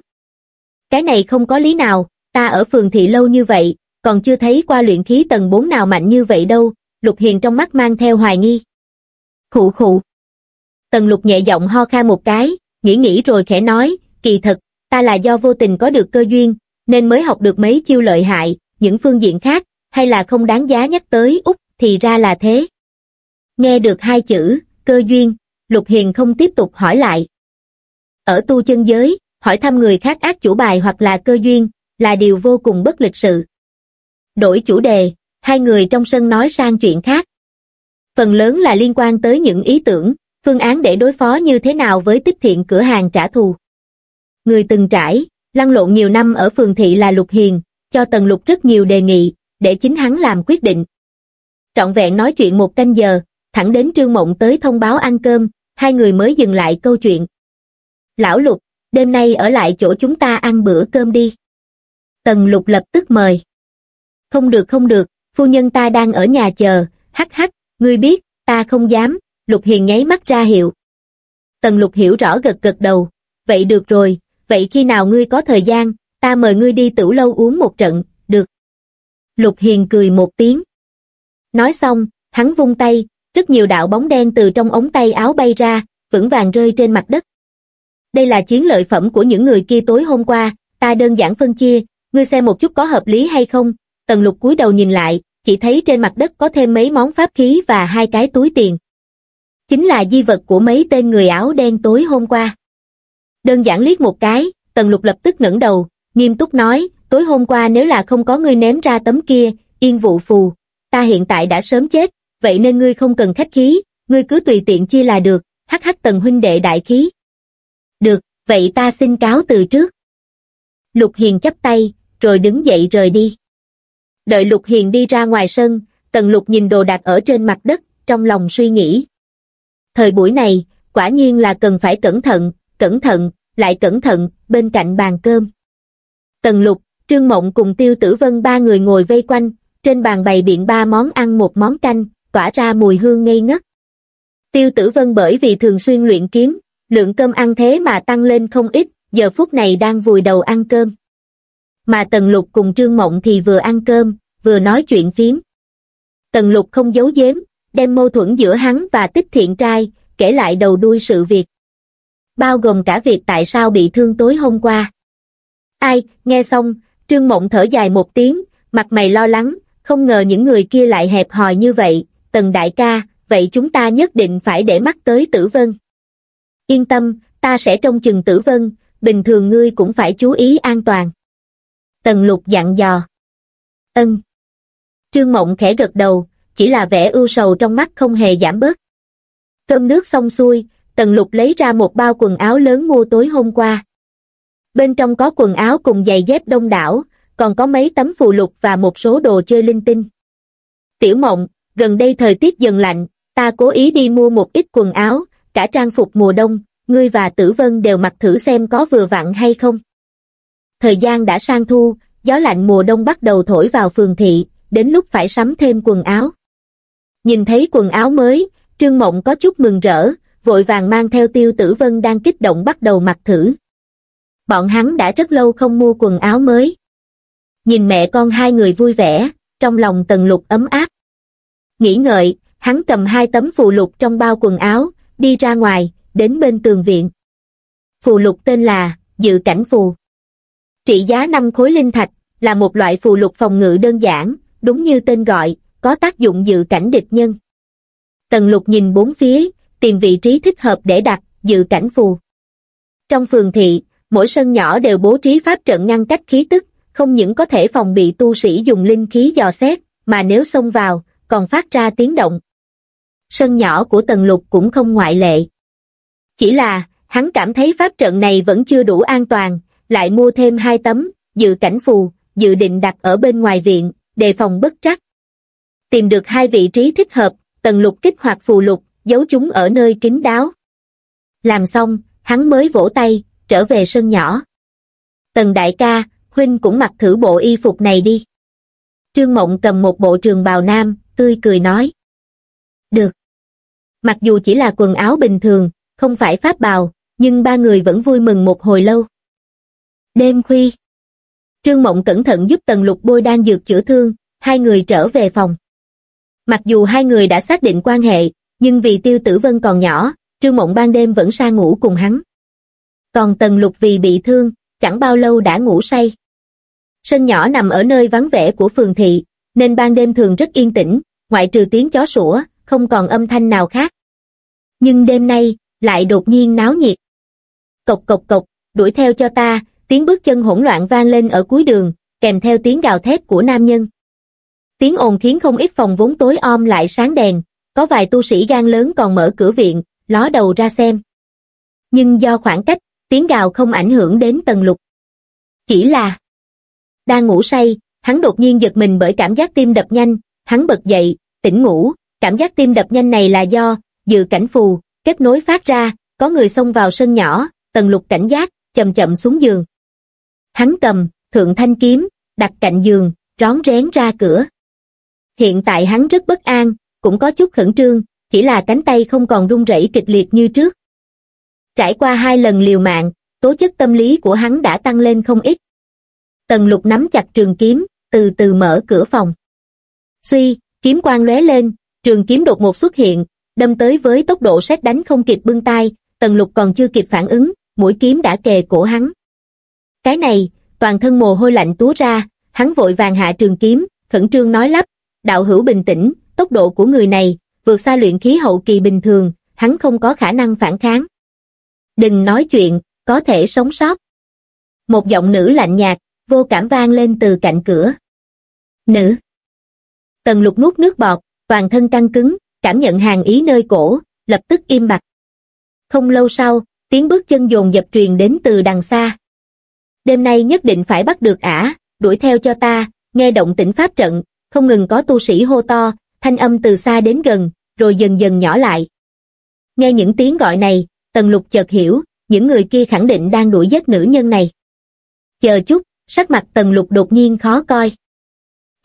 Cái này không có lý nào, ta ở phường thị lâu như vậy, còn chưa thấy qua luyện khí tầng 4 nào mạnh như vậy đâu, lục hiền trong mắt mang theo hoài nghi. Khụ khụ. Tần lục nhẹ giọng ho kha một cái, nghĩ nghĩ rồi khẽ nói, kỳ thật, ta là do vô tình có được cơ duyên, nên mới học được mấy chiêu lợi hại, những phương diện khác, hay là không đáng giá nhắc tới út, thì ra là thế. Nghe được hai chữ, cơ duyên, Lục Hiền không tiếp tục hỏi lại. Ở tu chân giới, hỏi thăm người khác ác chủ bài hoặc là cơ duyên, là điều vô cùng bất lịch sự. Đổi chủ đề, hai người trong sân nói sang chuyện khác. Phần lớn là liên quan tới những ý tưởng, phương án để đối phó như thế nào với tích thiện cửa hàng trả thù. Người từng trải, lăn lộn nhiều năm ở phường thị là Lục Hiền, cho Tần Lục rất nhiều đề nghị, để chính hắn làm quyết định. Trọn vẹn nói chuyện một canh giờ, thẳng đến Trương Mộng tới thông báo ăn cơm, hai người mới dừng lại câu chuyện. Lão Lục, đêm nay ở lại chỗ chúng ta ăn bữa cơm đi. Tần Lục lập tức mời. Không được không được, phu nhân ta đang ở nhà chờ, hắc hắc, ngươi biết, ta không dám, Lục Hiền nháy mắt ra hiệu. Tần Lục hiểu rõ gật gật đầu, vậy được rồi, vậy khi nào ngươi có thời gian, ta mời ngươi đi tửu lâu uống một trận, được. Lục Hiền cười một tiếng. Nói xong, hắn vung tay, rất nhiều đạo bóng đen từ trong ống tay áo bay ra, vững vàng rơi trên mặt đất. Đây là chiến lợi phẩm của những người kia tối hôm qua, ta đơn giản phân chia, ngươi xem một chút có hợp lý hay không, tần lục cúi đầu nhìn lại, chỉ thấy trên mặt đất có thêm mấy món pháp khí và hai cái túi tiền. Chính là di vật của mấy tên người áo đen tối hôm qua. Đơn giản liếc một cái, tần lục lập tức ngẩng đầu, nghiêm túc nói, tối hôm qua nếu là không có ngươi ném ra tấm kia, yên vụ phù, ta hiện tại đã sớm chết, vậy nên ngươi không cần khách khí, ngươi cứ tùy tiện chia là được, hắc hắc tần huynh đệ đại khí. Được, vậy ta xin cáo từ trước. Lục Hiền chấp tay, rồi đứng dậy rời đi. Đợi Lục Hiền đi ra ngoài sân, Tần Lục nhìn đồ đạc ở trên mặt đất, trong lòng suy nghĩ. Thời buổi này, quả nhiên là cần phải cẩn thận, cẩn thận, lại cẩn thận, bên cạnh bàn cơm. Tần Lục, Trương Mộng cùng Tiêu Tử Vân ba người ngồi vây quanh, trên bàn bày biện ba món ăn một món canh, tỏa ra mùi hương ngây ngất. Tiêu Tử Vân bởi vì thường xuyên luyện kiếm, lượng cơm ăn thế mà tăng lên không ít, giờ phút này đang vùi đầu ăn cơm. Mà Tần Lục cùng Trương Mộng thì vừa ăn cơm, vừa nói chuyện phím. Tần Lục không giấu giếm, đem mâu thuẫn giữa hắn và tích thiện trai, kể lại đầu đuôi sự việc. Bao gồm cả việc tại sao bị thương tối hôm qua. Ai, nghe xong, Trương Mộng thở dài một tiếng, mặt mày lo lắng, không ngờ những người kia lại hẹp hòi như vậy, tần đại ca, vậy chúng ta nhất định phải để mắt tới tử vân. Yên tâm, ta sẽ trông chừng tử vân, bình thường ngươi cũng phải chú ý an toàn. Tần lục dặn dò. Ân. Trương Mộng khẽ gật đầu, chỉ là vẻ ưu sầu trong mắt không hề giảm bớt. Cơm nước xong xuôi, Tần Lục lấy ra một bao quần áo lớn mua tối hôm qua. Bên trong có quần áo cùng giày dép đông đảo, còn có mấy tấm phù lục và một số đồ chơi linh tinh. Tiểu mộng, gần đây thời tiết dần lạnh, ta cố ý đi mua một ít quần áo, cả trang phục mùa đông, ngươi và tử vân đều mặc thử xem có vừa vặn hay không. thời gian đã sang thu, gió lạnh mùa đông bắt đầu thổi vào phường thị, đến lúc phải sắm thêm quần áo. Nhìn thấy quần áo mới, Trương Mộng có chút mừng rỡ, vội vàng mang theo tiêu tử vân đang kích động bắt đầu mặc thử. Bọn hắn đã rất lâu không mua quần áo mới. Nhìn mẹ con hai người vui vẻ, trong lòng tần lục ấm áp. Nghĩ ngợi, hắn cầm hai tấm phù lục trong bao quần áo, đi ra ngoài, đến bên tường viện. Phù lục tên là Dự Cảnh Phù. Trị giá 5 khối linh thạch, là một loại phù lục phòng ngự đơn giản, đúng như tên gọi, có tác dụng dự cảnh địch nhân. Tần lục nhìn bốn phía, tìm vị trí thích hợp để đặt, dự cảnh phù. Trong phường thị, mỗi sân nhỏ đều bố trí pháp trận ngăn cách khí tức, không những có thể phòng bị tu sĩ dùng linh khí dò xét, mà nếu xông vào, còn phát ra tiếng động. Sân nhỏ của tần lục cũng không ngoại lệ. Chỉ là, hắn cảm thấy pháp trận này vẫn chưa đủ an toàn, lại mua thêm hai tấm, dự cảnh phù, dự định đặt ở bên ngoài viện, đề phòng bất trắc. Tìm được hai vị trí thích hợp, tần lục kích hoạt phù lục, giấu chúng ở nơi kín đáo. Làm xong, hắn mới vỗ tay, trở về sân nhỏ. Tần đại ca, huynh cũng mặc thử bộ y phục này đi. Trương Mộng cầm một bộ trường bào nam, tươi cười nói. Được. Mặc dù chỉ là quần áo bình thường, không phải pháp bào, nhưng ba người vẫn vui mừng một hồi lâu. Đêm khuya. Trương Mộng cẩn thận giúp Tần Lục bôi đang dược chữa thương, hai người trở về phòng. Mặc dù hai người đã xác định quan hệ, nhưng vì Tiêu Tử Vân còn nhỏ, Trương Mộng ban đêm vẫn sa ngủ cùng hắn. Còn Tần Lục vì bị thương, chẳng bao lâu đã ngủ say. Sân nhỏ nằm ở nơi vắng vẻ của phường thị, nên ban đêm thường rất yên tĩnh, ngoại trừ tiếng chó sủa, không còn âm thanh nào khác. Nhưng đêm nay, lại đột nhiên náo nhiệt. Cộc cộc cộc, đuổi theo cho ta, tiếng bước chân hỗn loạn vang lên ở cuối đường, kèm theo tiếng gào thét của nam nhân. Tiếng ồn khiến không ít phòng vốn tối om lại sáng đèn, có vài tu sĩ gan lớn còn mở cửa viện, ló đầu ra xem. Nhưng do khoảng cách, tiếng gào không ảnh hưởng đến tầng lục. Chỉ là đang ngủ say, hắn đột nhiên giật mình bởi cảm giác tim đập nhanh, hắn bật dậy, tỉnh ngủ, cảm giác tim đập nhanh này là do dự cảnh phù, kết nối phát ra, có người xông vào sân nhỏ, tần lục cảnh giác, chậm chậm xuống giường. Hắn cầm, thượng thanh kiếm, đặt cạnh giường, rón rén ra cửa. Hiện tại hắn rất bất an, cũng có chút khẩn trương, chỉ là cánh tay không còn run rẩy kịch liệt như trước. Trải qua hai lần liều mạng, tố chất tâm lý của hắn đã tăng lên không ít. Tần lục nắm chặt trường kiếm, từ từ mở cửa phòng. Suy, kiếm quang lóe lên, trường kiếm đột một xuất hiện, đâm tới với tốc độ xét đánh không kịp bưng tay, tần lục còn chưa kịp phản ứng, mũi kiếm đã kề cổ hắn. Cái này, toàn thân mồ hôi lạnh túa ra, hắn vội vàng hạ trường kiếm, khẩn trương nói lắp, đạo hữu bình tĩnh, tốc độ của người này, vượt xa luyện khí hậu kỳ bình thường, hắn không có khả năng phản kháng. Đừng nói chuyện, có thể sống sót. Một giọng nữ lạnh nhạt, vô cảm vang lên từ cạnh cửa. Nữ. Tần lục nuốt nước bọt, toàn thân căng cứng, cảm nhận hàng ý nơi cổ, lập tức im bặt. Không lâu sau, tiếng bước chân dồn dập truyền đến từ đằng xa. Đêm nay nhất định phải bắt được ả, đuổi theo cho ta, nghe động tĩnh pháp trận, không ngừng có tu sĩ hô to, thanh âm từ xa đến gần, rồi dần dần nhỏ lại. Nghe những tiếng gọi này, Tần Lục chợt hiểu, những người kia khẳng định đang đuổi giết nữ nhân này. Chờ chút, sắc mặt Tần Lục đột nhiên khó coi.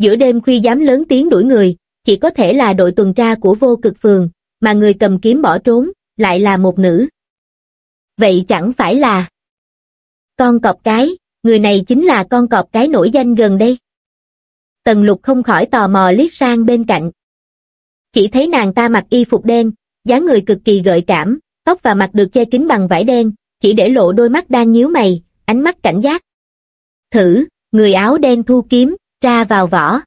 Giữa đêm khuya dám lớn tiếng đuổi người, chỉ có thể là đội tuần tra của vô cực phường, mà người cầm kiếm bỏ trốn, lại là một nữ. Vậy chẳng phải là con cọp cái, người này chính là con cọp cái nổi danh gần đây. Tần lục không khỏi tò mò liếc sang bên cạnh. Chỉ thấy nàng ta mặc y phục đen, dáng người cực kỳ gợi cảm, tóc và mặt được che kín bằng vải đen, chỉ để lộ đôi mắt đang nhíu mày, ánh mắt cảnh giác. Thử, người áo đen thu kiếm, ra vào vỏ.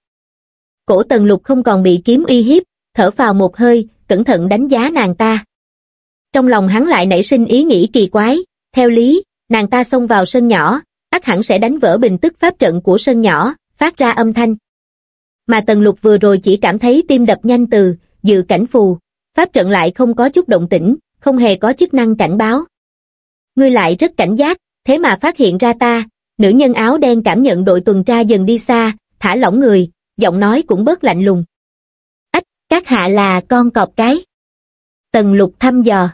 Cổ tần lục không còn bị kiếm uy hiếp, thở vào một hơi, cẩn thận đánh giá nàng ta. Trong lòng hắn lại nảy sinh ý nghĩ kỳ quái, theo lý, nàng ta xông vào sân nhỏ, ắt hẳn sẽ đánh vỡ bình tức pháp trận của sân nhỏ, phát ra âm thanh. Mà tần lục vừa rồi chỉ cảm thấy tim đập nhanh từ, dự cảnh phù, pháp trận lại không có chút động tĩnh, không hề có chức năng cảnh báo. Ngươi lại rất cảnh giác, thế mà phát hiện ra ta, nữ nhân áo đen cảm nhận đội tuần tra dần đi xa, thả lỏng người, giọng nói cũng bớt lạnh lùng. Ách, các hạ là con cọp cái. Tần lục thăm dò.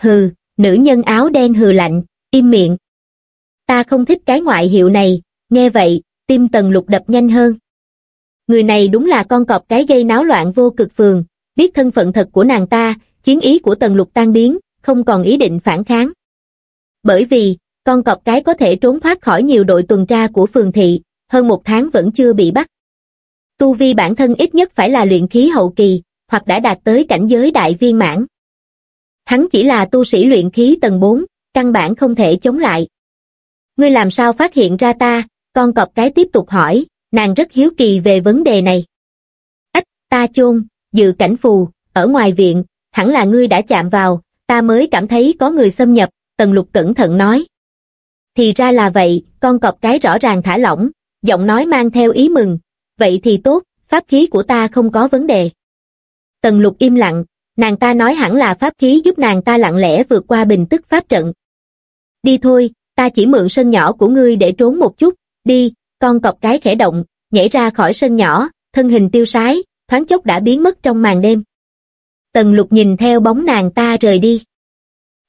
Hừ, nữ nhân áo đen hừ lạnh, im miệng. Ta không thích cái ngoại hiệu này, nghe vậy, tim tần lục đập nhanh hơn. Người này đúng là con cọp cái gây náo loạn vô cực phường, biết thân phận thật của nàng ta, chiến ý của tần lục tan biến, không còn ý định phản kháng. Bởi vì, con cọp cái có thể trốn thoát khỏi nhiều đội tuần tra của phường thị, hơn một tháng vẫn chưa bị bắt. Tu vi bản thân ít nhất phải là luyện khí hậu kỳ, hoặc đã đạt tới cảnh giới đại viên mãn. Hắn chỉ là tu sĩ luyện khí tầng 4, căn bản không thể chống lại. Ngươi làm sao phát hiện ra ta, con cọp cái tiếp tục hỏi, nàng rất hiếu kỳ về vấn đề này. Ách, ta chôn, dự cảnh phù, ở ngoài viện, hẳn là ngươi đã chạm vào, ta mới cảm thấy có người xâm nhập, tần lục cẩn thận nói. Thì ra là vậy, con cọp cái rõ ràng thả lỏng, giọng nói mang theo ý mừng, vậy thì tốt, pháp khí của ta không có vấn đề. Tần lục im lặng, nàng ta nói hẳn là pháp khí giúp nàng ta lặng lẽ vượt qua bình tức pháp trận. Đi thôi, ta chỉ mượn sân nhỏ của ngươi để trốn một chút, đi, con cọp cái khẽ động, nhảy ra khỏi sân nhỏ, thân hình tiêu sái, thoáng chốc đã biến mất trong màn đêm. Tần lục nhìn theo bóng nàng ta rời đi.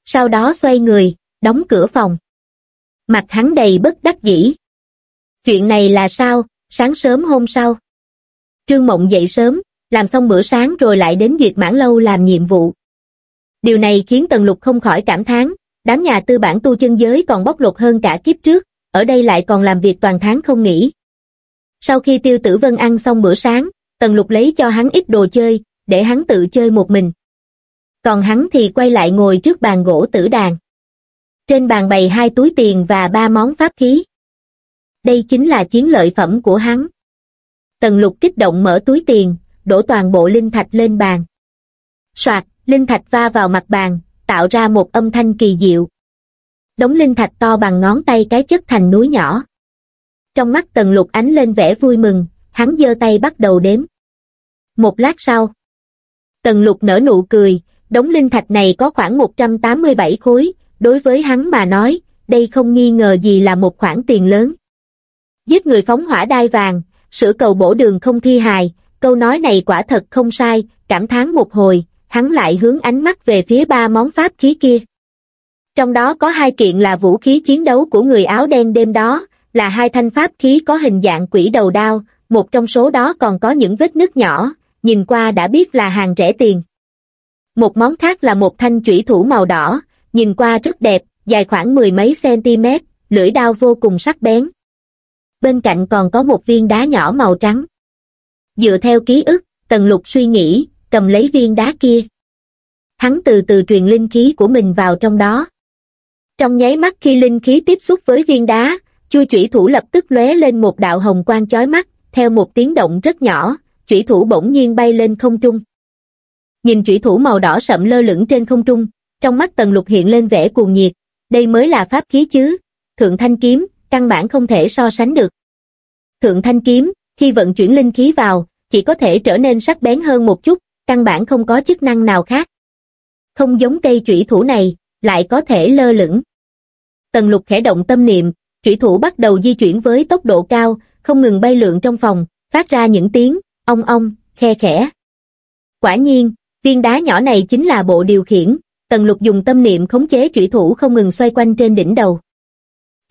Sau đó xoay người, đóng cửa phòng. Mặt hắn đầy bất đắc dĩ. Chuyện này là sao, sáng sớm hôm sau. Trương Mộng dậy sớm, làm xong bữa sáng rồi lại đến Duyệt Mãn Lâu làm nhiệm vụ. Điều này khiến Tần Lục không khỏi cảm thán, đám nhà tư bản tu chân giới còn bóc lột hơn cả kiếp trước, ở đây lại còn làm việc toàn tháng không nghỉ. Sau khi Tiêu Tử Vân ăn xong bữa sáng, Tần Lục lấy cho hắn ít đồ chơi, để hắn tự chơi một mình. Còn hắn thì quay lại ngồi trước bàn gỗ tử đàn. Trên bàn bày hai túi tiền và ba món pháp khí. Đây chính là chiến lợi phẩm của hắn. Tần Lục kích động mở túi tiền, đổ toàn bộ linh thạch lên bàn. Soạt, linh thạch va vào mặt bàn, tạo ra một âm thanh kỳ diệu. Đống linh thạch to bằng ngón tay cái chất thành núi nhỏ. Trong mắt tần lục ánh lên vẻ vui mừng, hắn giơ tay bắt đầu đếm. Một lát sau, tần lục nở nụ cười, đống linh thạch này có khoảng 187 khối, đối với hắn mà nói, đây không nghi ngờ gì là một khoản tiền lớn. Giết người phóng hỏa đai vàng, sửa cầu bổ đường không thi hài, câu nói này quả thật không sai, cảm thán một hồi, hắn lại hướng ánh mắt về phía ba món pháp khí kia. Trong đó có hai kiện là vũ khí chiến đấu của người áo đen đêm đó, là hai thanh pháp khí có hình dạng quỷ đầu đao, một trong số đó còn có những vết nứt nhỏ, nhìn qua đã biết là hàng rẻ tiền. Một món khác là một thanh chủy thủ màu đỏ, nhìn qua rất đẹp, dài khoảng mười mấy cm, lưỡi đao vô cùng sắc bén. Bên cạnh còn có một viên đá nhỏ màu trắng. Dựa theo ký ức, Tần Lục suy nghĩ, cầm lấy viên đá kia. Hắn từ từ truyền linh khí của mình vào trong đó. Trong nháy mắt khi linh khí tiếp xúc với viên đá, chui chủy thủ lập tức lóe lên một đạo hồng quang chói mắt, theo một tiếng động rất nhỏ, chủy thủ bỗng nhiên bay lên không trung. Nhìn chủy thủ màu đỏ sậm lơ lửng trên không trung, trong mắt Tần Lục hiện lên vẻ cuồng nhiệt, đây mới là pháp khí chứ, Thượng Thanh Kiếm, căn bản không thể so sánh được. Thượng Thanh Kiếm, khi vận chuyển linh khí vào, chỉ có thể trở nên sắc bén hơn một chút, căn bản không có chức năng nào khác. Không giống cây chủy thủ này, lại có thể lơ lửng. Tần lục khẽ động tâm niệm, chủy thủ bắt đầu di chuyển với tốc độ cao, không ngừng bay lượn trong phòng, phát ra những tiếng, ong ong, khe khẽ. Quả nhiên, viên đá nhỏ này chính là bộ điều khiển, tần lục dùng tâm niệm khống chế chủy thủ không ngừng xoay quanh trên đỉnh đầu.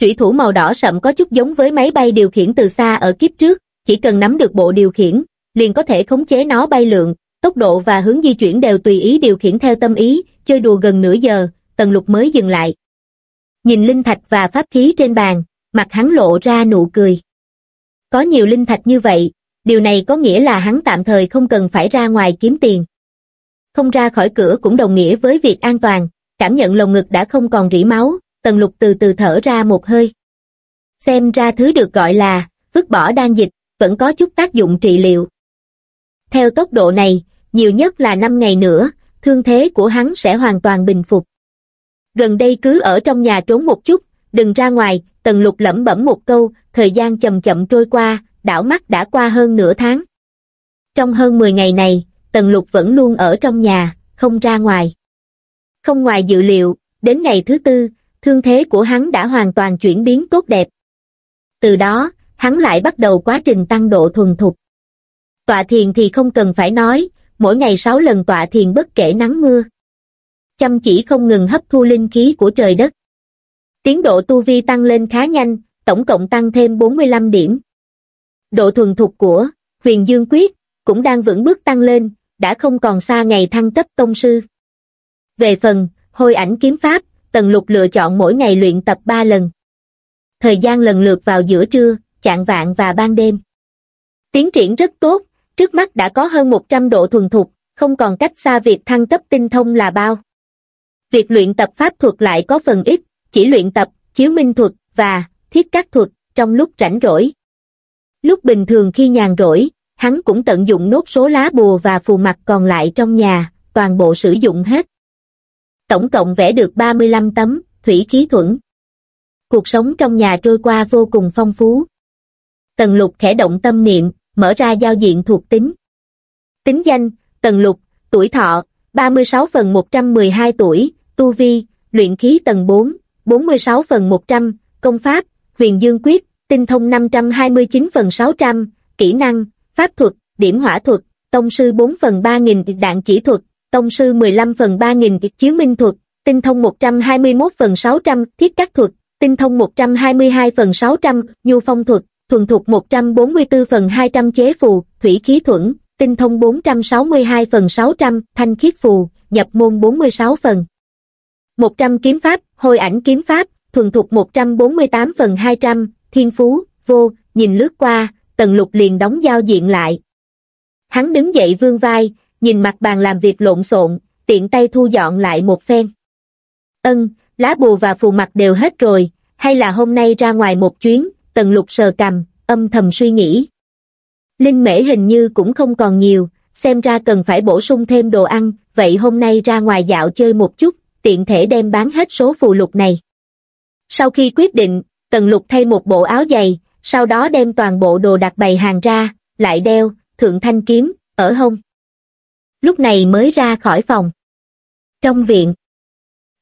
Chủy thủ màu đỏ sậm có chút giống với máy bay điều khiển từ xa ở kiếp trước, chỉ cần nắm được bộ điều khiển, liền có thể khống chế nó bay lượn, tốc độ và hướng di chuyển đều tùy ý điều khiển theo tâm ý, chơi đùa gần nửa giờ, tần lục mới dừng lại. Nhìn linh thạch và pháp khí trên bàn, mặt hắn lộ ra nụ cười. Có nhiều linh thạch như vậy, điều này có nghĩa là hắn tạm thời không cần phải ra ngoài kiếm tiền. Không ra khỏi cửa cũng đồng nghĩa với việc an toàn, cảm nhận lồng ngực đã không còn rỉ máu, tần lục từ từ thở ra một hơi. Xem ra thứ được gọi là, vứt bỏ đan dịch, vẫn có chút tác dụng trị liệu. Theo tốc độ này, nhiều nhất là 5 ngày nữa, thương thế của hắn sẽ hoàn toàn bình phục. Gần đây cứ ở trong nhà trốn một chút, đừng ra ngoài, tần lục lẩm bẩm một câu, thời gian chậm chậm trôi qua, đảo mắt đã qua hơn nửa tháng. Trong hơn 10 ngày này, tần lục vẫn luôn ở trong nhà, không ra ngoài. Không ngoài dự liệu, đến ngày thứ tư, thương thế của hắn đã hoàn toàn chuyển biến tốt đẹp. Từ đó, hắn lại bắt đầu quá trình tăng độ thuần thục. Tọa thiền thì không cần phải nói, mỗi ngày 6 lần tọa thiền bất kể nắng mưa. Chăm chỉ không ngừng hấp thu linh khí của trời đất. Tiến độ tu vi tăng lên khá nhanh, tổng cộng tăng thêm 45 điểm. Độ thuần thục của huyền dương quyết cũng đang vững bước tăng lên, đã không còn xa ngày thăng cấp tông sư. Về phần, hồi ảnh kiếm pháp, Tần Lục lựa chọn mỗi ngày luyện tập 3 lần. Thời gian lần lượt vào giữa trưa, chạng vạn và ban đêm. Tiến triển rất tốt, trước mắt đã có hơn 100 độ thuần thục, không còn cách xa việc thăng cấp tinh thông là bao. Việc luyện tập pháp thuật lại có phần ít, chỉ luyện tập, chiếu minh thuật và thiết các thuật trong lúc rảnh rỗi. Lúc bình thường khi nhàn rỗi, hắn cũng tận dụng nốt số lá bùa và phù mặt còn lại trong nhà, toàn bộ sử dụng hết. Tổng cộng vẽ được 35 tấm, thủy khí thuẫn. Cuộc sống trong nhà trôi qua vô cùng phong phú. Tần lục khẽ động tâm niệm, mở ra giao diện thuộc tính. Tính danh, Tần lục, tuổi thọ, 36 phần 112 tuổi, tu vi, luyện khí tầng 4, 46 phần 100, công pháp, huyền dương quyết, tinh thông 529 phần 600, kỹ năng, pháp thuật, điểm hỏa thuật, tông sư 4 phần 3.000 đạn chỉ thuật, tông sư 15 phần 3000 chiếu minh thuật, tinh thông 121 phần 600 thiết cắt thuật, tinh thông 122 phần 600 nhu phong thuật, thuần thục 144 phần 200 chế phù, thủy khí thuẫn, tinh thông 462 phần 600 thanh khiết phù, nhập môn 46 phần. 100 kiếm pháp, hồi ảnh kiếm pháp, thuần thuộc 148 phần 200, thiên phú, vô, nhìn lướt qua, tần lục liền đóng giao diện lại. Hắn đứng dậy vương vai, nhìn mặt bàn làm việc lộn xộn, tiện tay thu dọn lại một phen. Ân, lá bùa và phù mặt đều hết rồi, hay là hôm nay ra ngoài một chuyến, tần lục sờ cầm, âm thầm suy nghĩ. Linh mễ hình như cũng không còn nhiều, xem ra cần phải bổ sung thêm đồ ăn, vậy hôm nay ra ngoài dạo chơi một chút, tiện thể đem bán hết số phù lục này. Sau khi quyết định, Tần Lục thay một bộ áo dày, sau đó đem toàn bộ đồ đặt bày hàng ra, lại đeo, thượng thanh kiếm, ở hông. Lúc này mới ra khỏi phòng. Trong viện,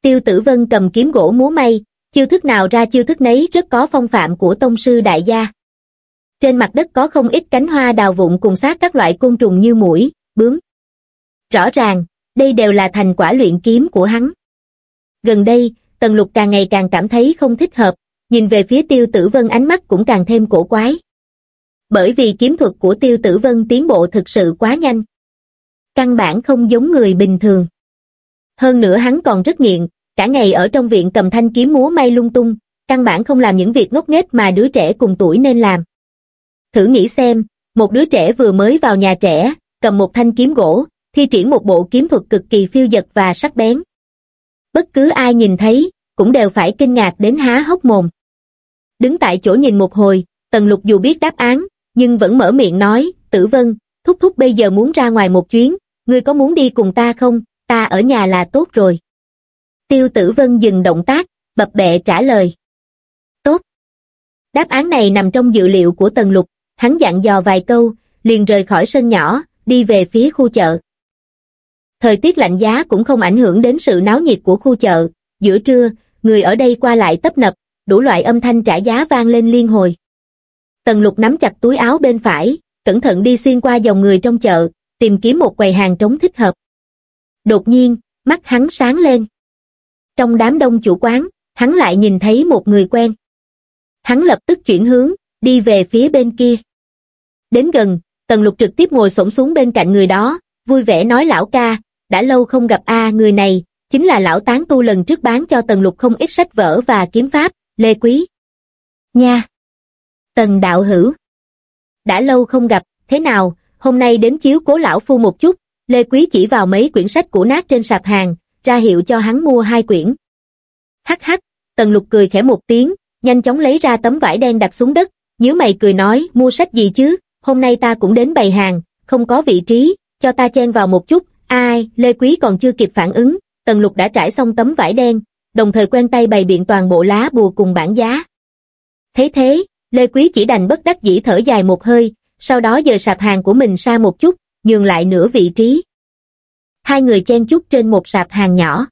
Tiêu Tử Vân cầm kiếm gỗ múa may, chiêu thức nào ra chiêu thức nấy rất có phong phạm của tông sư đại gia. Trên mặt đất có không ít cánh hoa đào vụn cùng sát các loại côn trùng như mũi, bướm. Rõ ràng, đây đều là thành quả luyện kiếm của hắn. Gần đây, Tần Lục càng ngày càng cảm thấy không thích hợp, nhìn về phía Tiêu Tử Vân ánh mắt cũng càng thêm cổ quái. Bởi vì kiếm thuật của Tiêu Tử Vân tiến bộ thực sự quá nhanh. Căn bản không giống người bình thường. Hơn nữa hắn còn rất nghiện, cả ngày ở trong viện cầm thanh kiếm múa may lung tung, căn bản không làm những việc ngốc nghếch mà đứa trẻ cùng tuổi nên làm. Thử nghĩ xem, một đứa trẻ vừa mới vào nhà trẻ, cầm một thanh kiếm gỗ, thi triển một bộ kiếm thuật cực kỳ phiêu dật và sắc bén. Bất cứ ai nhìn thấy, cũng đều phải kinh ngạc đến há hốc mồm. Đứng tại chỗ nhìn một hồi, Tần Lục dù biết đáp án, nhưng vẫn mở miệng nói, Tử Vân, thúc thúc bây giờ muốn ra ngoài một chuyến, ngươi có muốn đi cùng ta không, ta ở nhà là tốt rồi. Tiêu Tử Vân dừng động tác, bập bẹ trả lời. Tốt. Đáp án này nằm trong dự liệu của Tần Lục, hắn dặn dò vài câu, liền rời khỏi sân nhỏ, đi về phía khu chợ. Thời tiết lạnh giá cũng không ảnh hưởng đến sự náo nhiệt của khu chợ, giữa trưa, người ở đây qua lại tấp nập, đủ loại âm thanh trả giá vang lên liên hồi. Tần lục nắm chặt túi áo bên phải, cẩn thận đi xuyên qua dòng người trong chợ, tìm kiếm một quầy hàng trống thích hợp. Đột nhiên, mắt hắn sáng lên. Trong đám đông chủ quán, hắn lại nhìn thấy một người quen. Hắn lập tức chuyển hướng, đi về phía bên kia. Đến gần, Tần Lục trực tiếp ngồi xổm xuống bên cạnh người đó, vui vẻ nói lão ca, đã lâu không gặp a người này, chính là lão tán tu lần trước bán cho Tần Lục không ít sách vở và kiếm pháp, Lê Quý. Nha! Tần đạo hữu. Đã lâu không gặp, thế nào, hôm nay đến chiếu cố lão phu một chút, Lê Quý chỉ vào mấy quyển sách cũ nát trên sạp hàng, ra hiệu cho hắn mua hai quyển. Hắc hắc, Tần Lục cười khẽ một tiếng, nhanh chóng lấy ra tấm vải đen đặt xuống đất, nhớ mày cười nói, mua sách gì chứ, hôm nay ta cũng đến bày hàng, không có vị trí, cho ta chen vào một chút, ai, Lê Quý còn chưa kịp phản ứng, Tần Lục đã trải xong tấm vải đen, đồng thời quen tay bày biện toàn bộ lá bùa cùng bản giá. Thế thế, Lê Quý chỉ đành bất đắc dĩ thở dài một hơi, sau đó dời sạp hàng của mình xa một chút, nhường lại nửa vị trí. Hai người chen chút trên một sạp hàng nhỏ.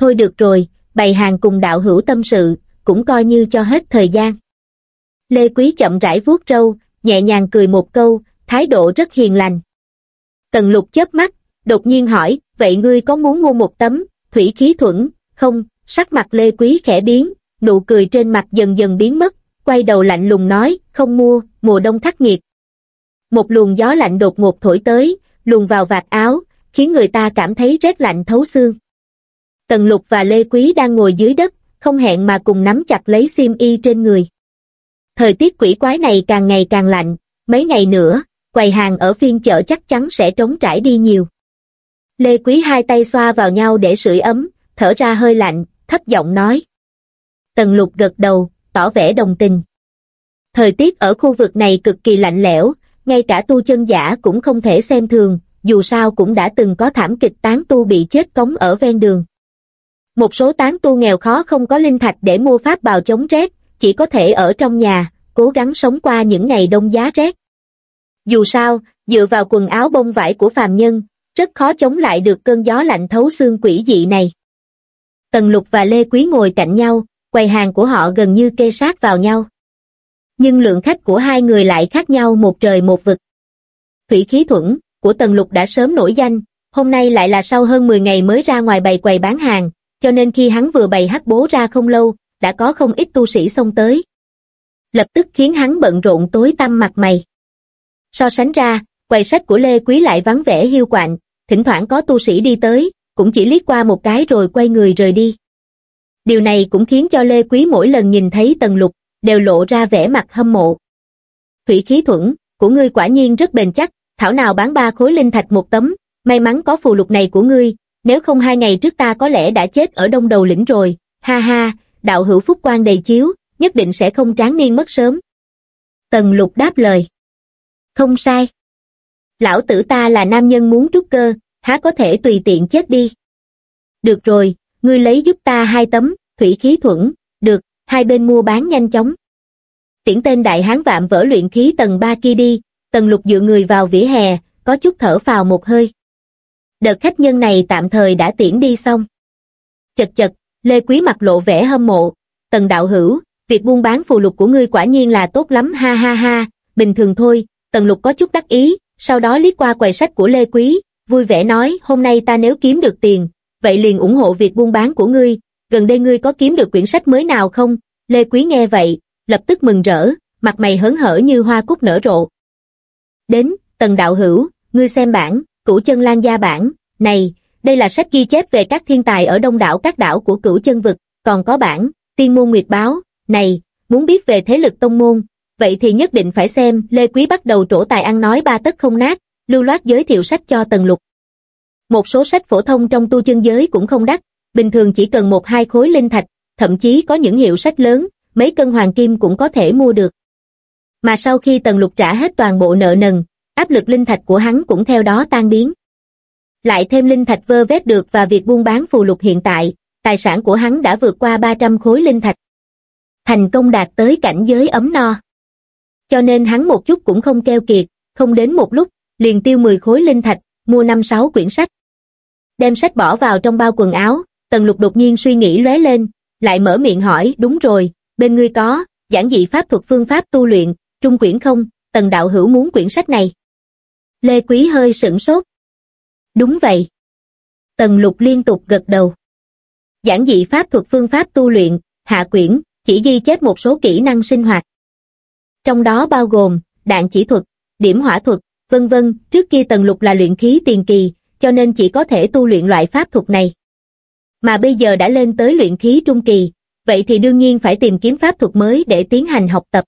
Thôi được rồi, bày hàng cùng đạo hữu tâm sự, cũng coi như cho hết thời gian. Lê Quý chậm rãi vuốt râu, nhẹ nhàng cười một câu, thái độ rất hiền lành. Tần lục chớp mắt, đột nhiên hỏi, vậy ngươi có muốn mua một tấm, thủy khí thuẫn, không, sắc mặt Lê Quý khẽ biến, nụ cười trên mặt dần dần biến mất, quay đầu lạnh lùng nói, không mua, mùa đông khắc nghiệt. Một luồng gió lạnh đột ngột thổi tới, luồn vào vạt áo, khiến người ta cảm thấy rét lạnh thấu xương. Tần Lục và Lê Quý đang ngồi dưới đất, không hẹn mà cùng nắm chặt lấy xiêm y trên người. Thời tiết quỷ quái này càng ngày càng lạnh, mấy ngày nữa, quầy hàng ở phiên chợ chắc chắn sẽ trống trải đi nhiều. Lê Quý hai tay xoa vào nhau để sưởi ấm, thở ra hơi lạnh, thấp giọng nói. Tần lục gật đầu, tỏ vẻ đồng tình. Thời tiết ở khu vực này cực kỳ lạnh lẽo, ngay cả tu chân giả cũng không thể xem thường, dù sao cũng đã từng có thảm kịch tán tu bị chết cống ở ven đường. Một số tán tu nghèo khó không có linh thạch để mua pháp bào chống rét, chỉ có thể ở trong nhà, cố gắng sống qua những ngày đông giá rét. Dù sao, dựa vào quần áo bông vải của phàm nhân, rất khó chống lại được cơn gió lạnh thấu xương quỷ dị này. Tần Lục và Lê Quý ngồi cạnh nhau, quầy hàng của họ gần như kê sát vào nhau. Nhưng lượng khách của hai người lại khác nhau một trời một vực. Thủy khí thuẫn của Tần Lục đã sớm nổi danh, hôm nay lại là sau hơn 10 ngày mới ra ngoài bày quầy bán hàng, cho nên khi hắn vừa bày hắc bố ra không lâu, đã có không ít tu sĩ xông tới. Lập tức khiến hắn bận rộn tối tăm mặt mày. So sánh ra, quầy sách của Lê Quý lại vắng vẻ hiu quạnh, thỉnh thoảng có tu sĩ đi tới, cũng chỉ liếc qua một cái rồi quay người rời đi. Điều này cũng khiến cho Lê Quý mỗi lần nhìn thấy Tần Lục, đều lộ ra vẻ mặt hâm mộ. Thủy khí thuẫn, của ngươi quả nhiên rất bền chắc, thảo nào bán ba khối linh thạch một tấm, may mắn có phù lục này của ngươi, nếu không hai ngày trước ta có lẽ đã chết ở đông đầu lĩnh rồi, ha ha, đạo hữu phúc quan đầy chiếu, nhất định sẽ không tráng niên mất sớm. Tần lục đáp lời. Không sai. Lão tử ta là nam nhân muốn trúc cơ, há có thể tùy tiện chết đi. Được rồi, ngươi lấy giúp ta hai tấm, thủy khí thuẫn, được, hai bên mua bán nhanh chóng. Tiễn tên đại hán vạm vỡ luyện khí tầng 3 kia đi, tần lục dựa người vào vỉa hè, có chút thở phào một hơi. Đợt khách nhân này tạm thời đã tiễn đi xong. Chật chật, Lê Quý mặt lộ vẻ hâm mộ, tần đạo hữu, việc buôn bán phù lục của ngươi quả nhiên là tốt lắm ha ha ha, bình thường thôi, tần lục có chút đắc ý, sau đó liếc qua quầy sách của Lê Quý, vui vẻ nói hôm nay ta nếu kiếm được tiền, vậy liền ủng hộ việc buôn bán của ngươi, gần đây ngươi có kiếm được quyển sách mới nào không? Lê Quý nghe vậy, lập tức mừng rỡ, mặt mày hớn hở như hoa cúc nở rộ. Đến, tần đạo hữu, ngươi xem bản, cửu chân lan gia bản, này, đây là sách ghi chép về các thiên tài ở đông đảo các đảo của cửu chân vực, còn có bản, tiên môn nguyệt báo, này, muốn biết về thế lực tông môn, vậy thì nhất định phải xem, Lê Quý bắt đầu trổ tài ăn nói ba tất không nát, lưu loát giới thiệu sách cho Tần Lục. Một số sách phổ thông trong tu chân giới cũng không đắt, bình thường chỉ cần một hai khối linh thạch, thậm chí có những hiệu sách lớn, mấy cân hoàng kim cũng có thể mua được. Mà sau khi Tần Lục trả hết toàn bộ nợ nần, áp lực linh thạch của hắn cũng theo đó tan biến. Lại thêm linh thạch vơ vét được và việc buôn bán phù lục hiện tại, tài sản của hắn đã vượt qua 300 khối linh thạch. Thành công đạt tới cảnh giới ấm no. Cho nên hắn một chút cũng không keo kiệt, không đến một lúc, liền tiêu 10 khối linh thạch, mua 5-6 quyển sách. Đem sách bỏ vào trong bao quần áo, Tần Lục đột nhiên suy nghĩ lóe lên, lại mở miệng hỏi, đúng rồi, bên ngươi có, giảng dị pháp thuật phương pháp tu luyện, trung quyển không, Tần Đạo Hữu muốn quyển sách này. Lê Quý hơi sửng sốt. Đúng vậy. Tần Lục liên tục gật đầu. Giảng dị pháp thuật phương pháp tu luyện, hạ quyển, chỉ ghi chép một số kỹ năng sinh hoạt. Trong đó bao gồm, đạn chỉ thuật, điểm hỏa thuật, vân vân, trước kia Tần Lục là luyện khí tiền kỳ, cho nên chỉ có thể tu luyện loại pháp thuật này. Mà bây giờ đã lên tới luyện khí trung kỳ, vậy thì đương nhiên phải tìm kiếm pháp thuật mới để tiến hành học tập.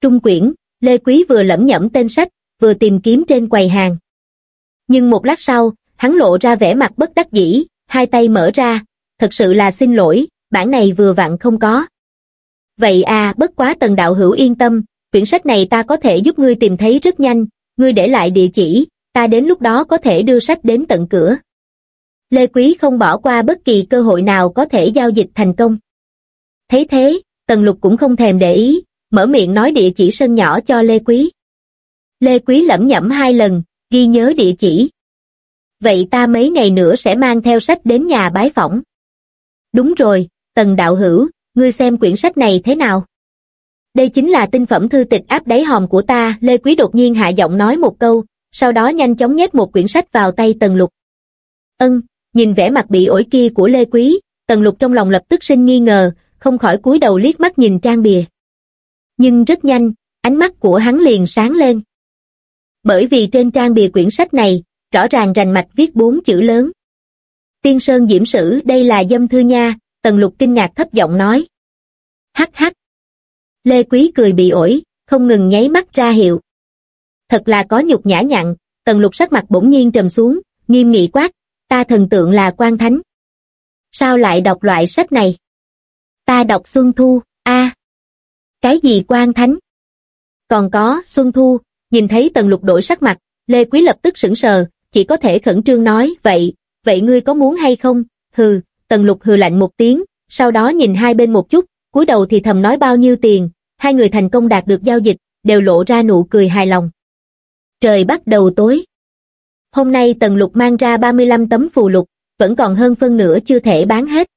Trung quyển, Lê Quý vừa lẩm nhẩm tên sách, vừa tìm kiếm trên quầy hàng. Nhưng một lát sau, hắn lộ ra vẻ mặt bất đắc dĩ, hai tay mở ra, thật sự là xin lỗi, bản này vừa vặn không có. Vậy à, bất quá tần đạo hữu yên tâm, quyển sách này ta có thể giúp ngươi tìm thấy rất nhanh, ngươi để lại địa chỉ, ta đến lúc đó có thể đưa sách đến tận cửa. Lê Quý không bỏ qua bất kỳ cơ hội nào có thể giao dịch thành công. Thấy thế, Tần Lục cũng không thèm để ý, mở miệng nói địa chỉ sân nhỏ cho Lê Quý. Lê Quý lẩm nhẩm hai lần, ghi nhớ địa chỉ. Vậy ta mấy ngày nữa sẽ mang theo sách đến nhà bái phỏng. Đúng rồi, Tần Đạo Hữu, ngươi xem quyển sách này thế nào? Đây chính là tinh phẩm thư tịch áp đáy hòm của ta, Lê Quý đột nhiên hạ giọng nói một câu, sau đó nhanh chóng nhét một quyển sách vào tay Tần Lục. Ân, nhìn vẻ mặt bị ổi kia của Lê Quý, Tần Lục trong lòng lập tức sinh nghi ngờ, không khỏi cúi đầu liếc mắt nhìn trang bìa. Nhưng rất nhanh, ánh mắt của hắn liền sáng lên. Bởi vì trên trang bìa quyển sách này, rõ ràng rành mạch viết bốn chữ lớn. Tiên Sơn Diễm Sử đây là dâm thư nha, Tần Lục kinh ngạc thấp giọng nói. Hắc hắc. Lê Quý cười bị ổi, không ngừng nháy mắt ra hiệu. Thật là có nhục nhã nhặn, Tần Lục sắc mặt bỗng nhiên trầm xuống, nghiêm nghị quát, ta thần tượng là quan thánh. Sao lại đọc loại sách này? Ta đọc Xuân Thu, a Cái gì quan thánh? Còn có, Xuân Thu, nhìn thấy Tần Lục đổi sắc mặt, Lê Quý lập tức sững sờ, chỉ có thể khẩn trương nói, vậy, vậy ngươi có muốn hay không? Hừ, Tần Lục hừ lạnh một tiếng, sau đó nhìn hai bên một chút, cúi đầu thì thầm nói bao nhiêu tiền, hai người thành công đạt được giao dịch, đều lộ ra nụ cười hài lòng. Trời bắt đầu tối. Hôm nay Tần Lục mang ra 35 tấm phù lục, vẫn còn hơn phân nửa chưa thể bán hết.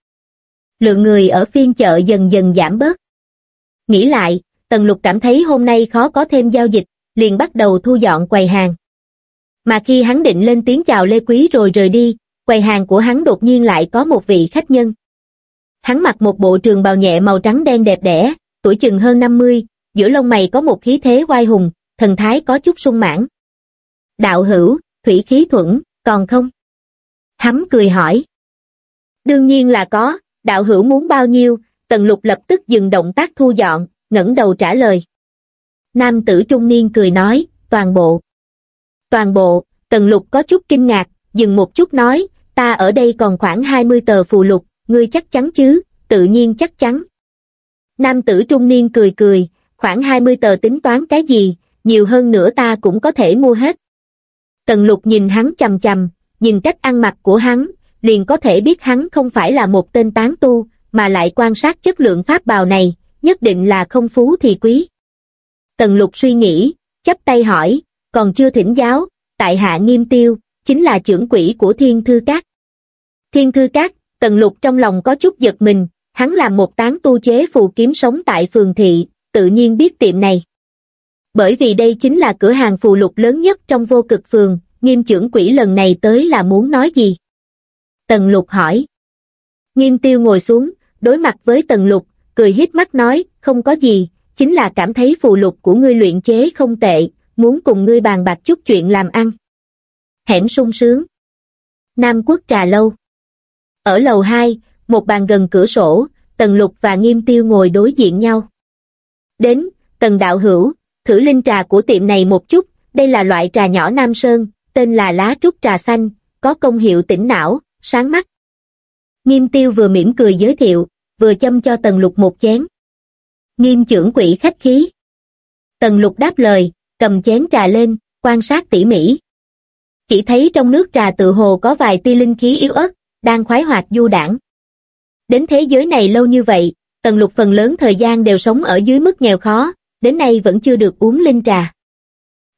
Lượng người ở phiên chợ dần dần giảm bớt. Nghĩ lại, Tần Lục cảm thấy hôm nay khó có thêm giao dịch, liền bắt đầu thu dọn quầy hàng. Mà khi hắn định lên tiếng chào Lê Quý rồi rời đi, quầy hàng của hắn đột nhiên lại có một vị khách nhân. Hắn mặc một bộ trường bào nhẹ màu trắng đen đẹp đẽ, tuổi chừng hơn 50, giữa lông mày có một khí thế oai hùng, thần thái có chút sung mãn. Đạo hữu, thủy khí thuẫn, còn không? Hắm cười hỏi. Đương nhiên là có, đạo hữu muốn bao nhiêu, tần lục lập tức dừng động tác thu dọn, ngẩng đầu trả lời. Nam tử trung niên cười nói, toàn bộ. Toàn bộ, tần lục có chút kinh ngạc, dừng một chút nói, ta ở đây còn khoảng 20 tờ phù lục, ngươi chắc chắn chứ, tự nhiên chắc chắn. Nam tử trung niên cười cười, khoảng 20 tờ tính toán cái gì, nhiều hơn nữa ta cũng có thể mua hết. Tần lục nhìn hắn chầm chầm, nhìn cách ăn mặc của hắn, liền có thể biết hắn không phải là một tên tán tu, mà lại quan sát chất lượng pháp bào này, nhất định là không phú thì quý. Tần lục suy nghĩ, chấp tay hỏi, còn chưa thỉnh giáo, tại hạ nghiêm tiêu, chính là trưởng quỹ của thiên thư cát. Thiên thư cát, tần lục trong lòng có chút giật mình, hắn làm một tán tu chế phù kiếm sống tại phường thị, tự nhiên biết tiệm này. Bởi vì đây chính là cửa hàng phù lục lớn nhất trong vô cực phường, nghiêm trưởng quỹ lần này tới là muốn nói gì? Tần lục hỏi. Nghiêm tiêu ngồi xuống, đối mặt với tần lục, cười hít mắt nói, không có gì, chính là cảm thấy phù lục của ngươi luyện chế không tệ, muốn cùng ngươi bàn bạc chút chuyện làm ăn. Hẻm sung sướng. Nam quốc trà lâu. Ở lầu 2, một bàn gần cửa sổ, Tần Lục và Nghiêm Tiêu ngồi đối diện nhau. Đến, Tần Đạo Hữu, thử linh trà của tiệm này một chút, đây là loại trà nhỏ Nam Sơn, tên là lá trúc trà xanh, có công hiệu tỉnh não, sáng mắt. Nghiêm Tiêu vừa mỉm cười giới thiệu, vừa châm cho Tần Lục một chén. Nghiêm trưởng quỷ khách khí. Tần Lục đáp lời, cầm chén trà lên, quan sát tỉ mỉ. Chỉ thấy trong nước trà tự hồ có vài tia linh khí yếu ớt, đang khoái hoạt du đảng. Đến thế giới này lâu như vậy, Tần Lục phần lớn thời gian đều sống ở dưới mức nghèo khó, đến nay vẫn chưa được uống linh trà.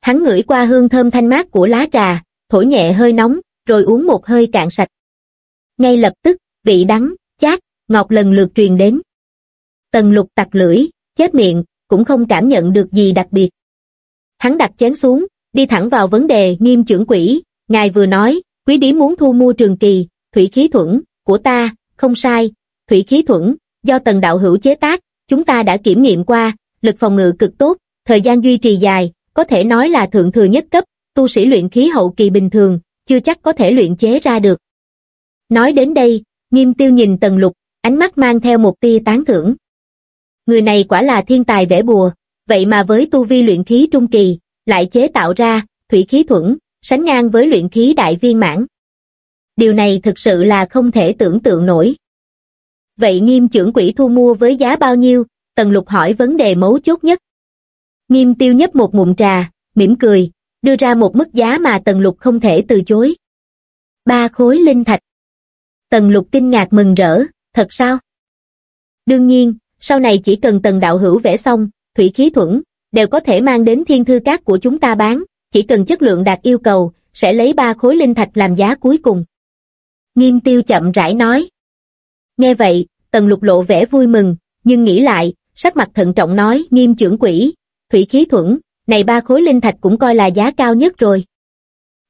Hắn ngửi qua hương thơm thanh mát của lá trà, thổi nhẹ hơi nóng, rồi uống một hơi cạn sạch. Ngay lập tức, vị đắng, chát, ngọt lần lượt truyền đến. Tần lục tặc lưỡi, chết miệng, cũng không cảm nhận được gì đặc biệt. Hắn đặt chén xuống, đi thẳng vào vấn đề nghiêm trưởng quỷ. ngài vừa nói, quý đế muốn thu mua trường kỳ, thủy khí thuẫn, của ta, không sai, thủy khí thuẫn, do tần đạo hữu chế tác, chúng ta đã kiểm nghiệm qua, lực phòng ngự cực tốt, thời gian duy trì dài, có thể nói là thượng thừa nhất cấp, tu sĩ luyện khí hậu kỳ bình thường, chưa chắc có thể luyện chế ra được. Nói đến đây, nghiêm tiêu nhìn tần lục, ánh mắt mang theo một tia tán thưởng. Người này quả là thiên tài vẽ bùa, vậy mà với tu vi luyện khí trung kỳ, lại chế tạo ra, thủy khí thuẫn, sánh ngang với luyện khí đại viên mãn. Điều này thực sự là không thể tưởng tượng nổi. Vậy nghiêm trưởng quỹ thu mua với giá bao nhiêu? Tần lục hỏi vấn đề mấu chốt nhất. Nghiêm tiêu nhấp một ngụm trà, mỉm cười, đưa ra một mức giá mà tần lục không thể từ chối. Ba khối linh thạch. Tần lục kinh ngạc mừng rỡ, thật sao? Đương nhiên, sau này chỉ cần tần đạo hữu vẽ xong, thủy khí thuẫn, đều có thể mang đến thiên thư cát của chúng ta bán, chỉ cần chất lượng đạt yêu cầu, sẽ lấy ba khối linh thạch làm giá cuối cùng. Nghiêm tiêu chậm rãi nói. Nghe vậy, tần lục lộ vẻ vui mừng, nhưng nghĩ lại, sắc mặt thận trọng nói nghiêm trưởng quỷ, thủy khí thuẫn, này ba khối linh thạch cũng coi là giá cao nhất rồi.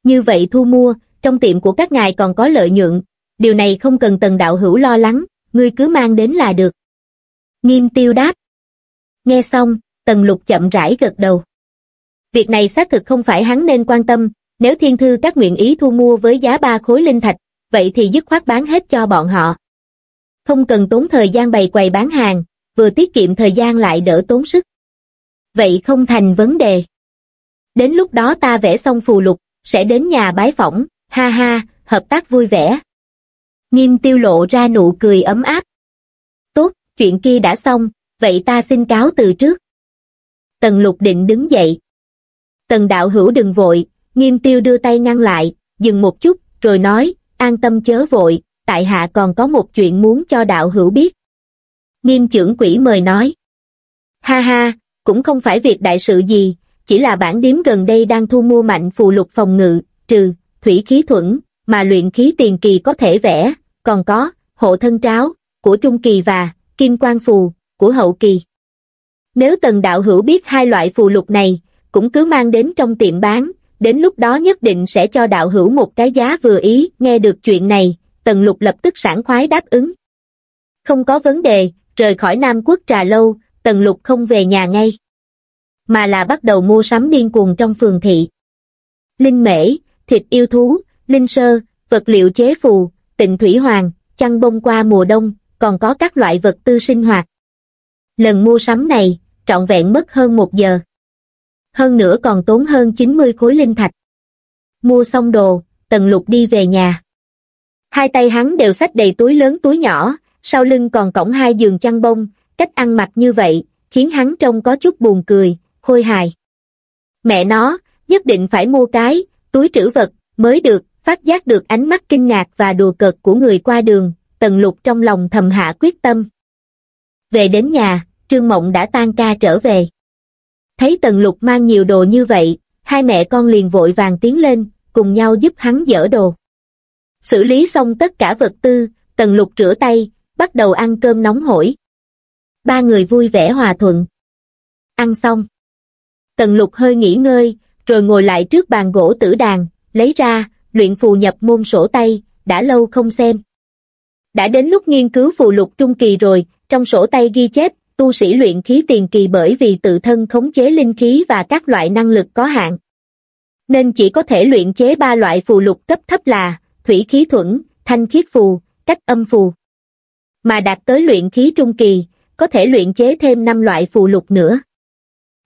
Như vậy thu mua, trong tiệm của các ngài còn có lợi nhuận, điều này không cần tần đạo hữu lo lắng, ngươi cứ mang đến là được. Nghiêm tiêu đáp. Nghe xong, tần lục chậm rãi gật đầu. Việc này xác thực không phải hắn nên quan tâm, nếu thiên thư các nguyện ý thu mua với giá ba khối linh thạch, vậy thì dứt khoát bán hết cho bọn họ. Không cần tốn thời gian bày quầy bán hàng, vừa tiết kiệm thời gian lại đỡ tốn sức. Vậy không thành vấn đề. Đến lúc đó ta vẽ xong phù lục, sẽ đến nhà bái phỏng, ha ha, hợp tác vui vẻ. Nghiêm tiêu lộ ra nụ cười ấm áp. Tốt, chuyện kia đã xong, vậy ta xin cáo từ trước. Tần lục định đứng dậy. Tần đạo hữu đừng vội, nghiêm tiêu đưa tay ngăn lại, dừng một chút, rồi nói, an tâm chớ vội, tại hạ còn có một chuyện muốn cho đạo hữu biết. Nghiêm trưởng quỷ mời nói. Ha ha, cũng không phải việc đại sự gì, chỉ là bản điếm gần đây đang thu mua mạnh phù lục phòng ngự, trừ, thủy khí thuẫn, mà luyện khí tiền kỳ có thể vẽ, còn có, hộ thân tráo, của trung kỳ và, kim quan phù, của hậu kỳ. Nếu tần đạo hữu biết hai loại phù lục này, cũng cứ mang đến trong tiệm bán, đến lúc đó nhất định sẽ cho đạo hữu một cái giá vừa ý, nghe được chuyện này, tần lục lập tức sảng khoái đáp ứng. Không có vấn đề, rời khỏi Nam Quốc trà lâu, tần lục không về nhà ngay. Mà là bắt đầu mua sắm điên cuồng trong phường thị. Linh mễ, thịt yêu thú, linh sơ, vật liệu chế phù, tịnh thủy hoàng, chăn bông qua mùa đông, còn có các loại vật tư sinh hoạt. Lần mua sắm này, trọn vẹn mất hơn một giờ. Hơn nữa còn tốn hơn 90 khối linh thạch. Mua xong đồ, Tần Lục đi về nhà. Hai tay hắn đều xách đầy túi lớn túi nhỏ, sau lưng còn cổng hai giường chăn bông, cách ăn mặc như vậy, khiến hắn trông có chút buồn cười, khôi hài. Mẹ nó, nhất định phải mua cái, túi trữ vật, mới được, phát giác được ánh mắt kinh ngạc và đùa cợt của người qua đường, tần lục trong lòng thầm hạ quyết tâm. Về đến nhà, Trương Mộng đã tan ca trở về. Thấy tần lục mang nhiều đồ như vậy, hai mẹ con liền vội vàng tiến lên, cùng nhau giúp hắn dỡ đồ. Xử lý xong tất cả vật tư, tần lục rửa tay, bắt đầu ăn cơm nóng hổi. Ba người vui vẻ hòa thuận. Ăn xong. Tần lục hơi nghỉ ngơi, rồi ngồi lại trước bàn gỗ tử đàn, lấy ra, luyện phù nhập môn sổ tay, đã lâu không xem. Đã đến lúc nghiên cứu phù lục trung kỳ rồi, trong sổ tay ghi chép, tu sĩ luyện khí tiền kỳ bởi vì tự thân khống chế linh khí và các loại năng lực có hạn. Nên chỉ có thể luyện chế ba loại phù lục cấp thấp là thủy khí thuẫn, thanh khiết phù, cách âm phù. Mà đạt tới luyện khí trung kỳ, có thể luyện chế thêm năm loại phù lục nữa.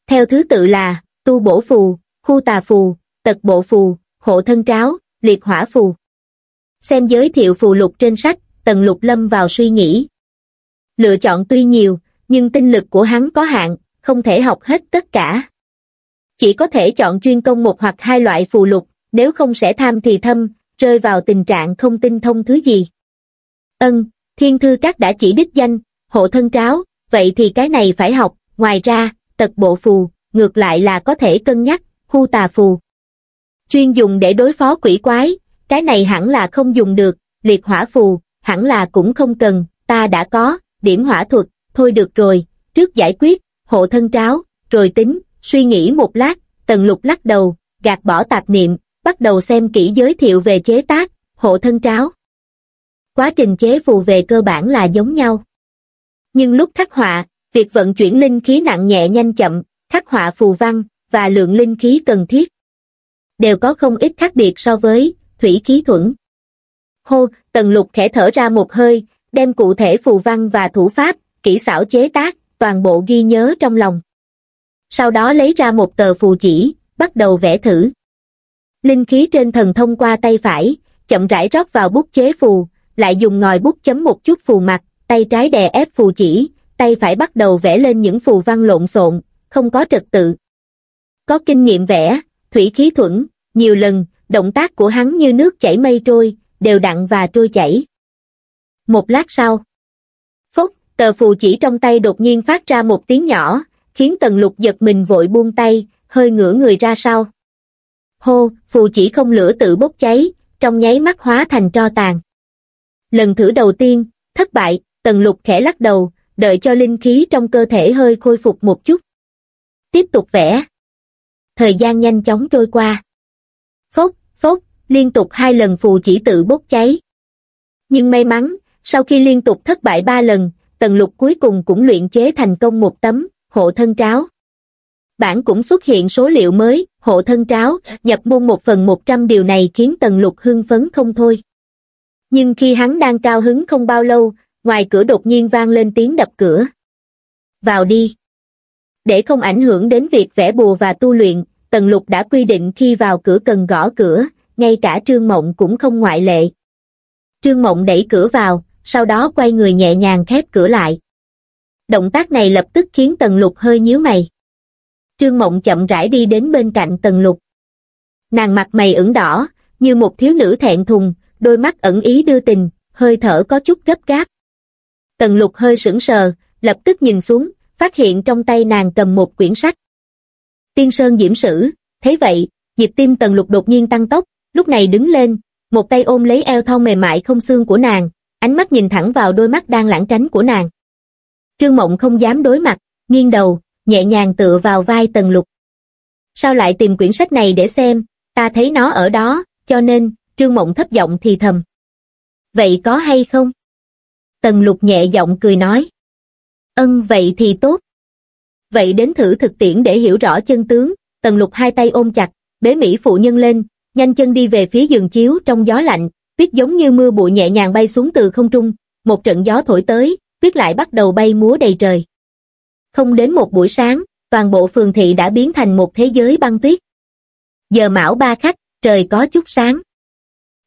Theo thứ tự là tu bổ phù, khu tà phù, tật bộ phù, hộ thân tráo, liệt hỏa phù. Xem giới thiệu phù lục trên sách, Tần Lục lâm vào suy nghĩ. Lựa chọn tuy nhiều, nhưng tinh lực của hắn có hạn, không thể học hết tất cả. Chỉ có thể chọn chuyên công một hoặc hai loại phù lục, nếu không sẽ tham thì thâm, rơi vào tình trạng không tinh thông thứ gì. Ân, thiên thư các đã chỉ đích danh, hộ thân tráo, vậy thì cái này phải học, ngoài ra, tật bộ phù, ngược lại là có thể cân nhắc, khu tà phù. Chuyên dùng để đối phó quỷ quái, cái này hẳn là không dùng được, liệt hỏa phù, hẳn là cũng không cần, ta đã có, điểm hỏa thuật, thôi được rồi, trước giải quyết, hộ thân tráo, rồi tính, suy nghĩ một lát, tần lục lắc đầu, gạt bỏ tạp niệm, bắt đầu xem kỹ giới thiệu về chế tác, hộ thân tráo. Quá trình chế phù về cơ bản là giống nhau. Nhưng lúc khắc họa, việc vận chuyển linh khí nặng nhẹ nhanh chậm, khắc họa phù văn, và lượng linh khí cần thiết, đều có không ít khác biệt so với thủy khí thuẫn. Hô, tần lục khẽ thở ra một hơi, đem cụ thể phù văn và thủ pháp, kỹ xảo chế tác, toàn bộ ghi nhớ trong lòng. Sau đó lấy ra một tờ phù chỉ, bắt đầu vẽ thử. Linh khí trên thần thông qua tay phải, chậm rãi rót vào bút chế phù, lại dùng ngòi bút chấm một chút phù mặt, tay trái đè ép phù chỉ, tay phải bắt đầu vẽ lên những phù văn lộn xộn, không có trật tự. Có kinh nghiệm vẽ, thủy khí thuẫn, nhiều lần, động tác của hắn như nước chảy mây trôi, đều đặn và trôi chảy. Một lát sau, phốc, tờ phù chỉ trong tay đột nhiên phát ra một tiếng nhỏ, khiến tần lục giật mình vội buông tay, hơi ngửa người ra sau. Hô, phù chỉ không lửa tự bốc cháy, trong nháy mắt hóa thành tro tàn. Lần thử đầu tiên, thất bại, tần lục khẽ lắc đầu, đợi cho linh khí trong cơ thể hơi khôi phục một chút. Tiếp tục vẽ. Thời gian nhanh chóng trôi qua. Phốc, phốc, liên tục hai lần phù chỉ tự bốc cháy. Nhưng may mắn, sau khi liên tục thất bại ba lần, tần lục cuối cùng cũng luyện chế thành công một tấm, hộ thân tráo. Bản cũng xuất hiện số liệu mới, hộ thân tráo, nhập môn một phần một trăm điều này khiến tần lục hưng phấn không thôi. Nhưng khi hắn đang cao hứng không bao lâu, ngoài cửa đột nhiên vang lên tiếng đập cửa. Vào đi. Để không ảnh hưởng đến việc vẽ bùa và tu luyện, Tần Lục đã quy định khi vào cửa cần gõ cửa, ngay cả Trương Mộng cũng không ngoại lệ. Trương Mộng đẩy cửa vào, sau đó quay người nhẹ nhàng khép cửa lại. Động tác này lập tức khiến Tần Lục hơi nhíu mày. Trương Mộng chậm rãi đi đến bên cạnh Tần Lục. Nàng mặt mày ửng đỏ, như một thiếu nữ thẹn thùng, đôi mắt ẩn ý đưa tình, hơi thở có chút gấp gáp. Tần Lục hơi sững sờ, lập tức nhìn xuống, phát hiện trong tay nàng cầm một quyển sách. Tiên Sơn Diễm Sử, thấy vậy, nhịp tim Tần Lục đột nhiên tăng tốc, lúc này đứng lên, một tay ôm lấy eo thon mềm mại không xương của nàng, ánh mắt nhìn thẳng vào đôi mắt đang lãng tránh của nàng. Trương Mộng không dám đối mặt, nghiêng đầu, nhẹ nhàng tựa vào vai Tần Lục. Sao lại tìm quyển sách này để xem, ta thấy nó ở đó, cho nên, Trương Mộng thấp giọng thì thầm. Vậy có hay không? Tần Lục nhẹ giọng cười nói. Ân vậy thì tốt. Vậy đến thử thực tiễn để hiểu rõ chân tướng, Tần Lục hai tay ôm chặt, bế Mỹ phụ nhân lên, nhanh chân đi về phía giường chiếu trong gió lạnh, tuyết giống như mưa bụi nhẹ nhàng bay xuống từ không trung, một trận gió thổi tới, tuyết lại bắt đầu bay múa đầy trời. Không đến một buổi sáng, toàn bộ phường thị đã biến thành một thế giới băng tuyết. Giờ mão ba khắc, trời có chút sáng.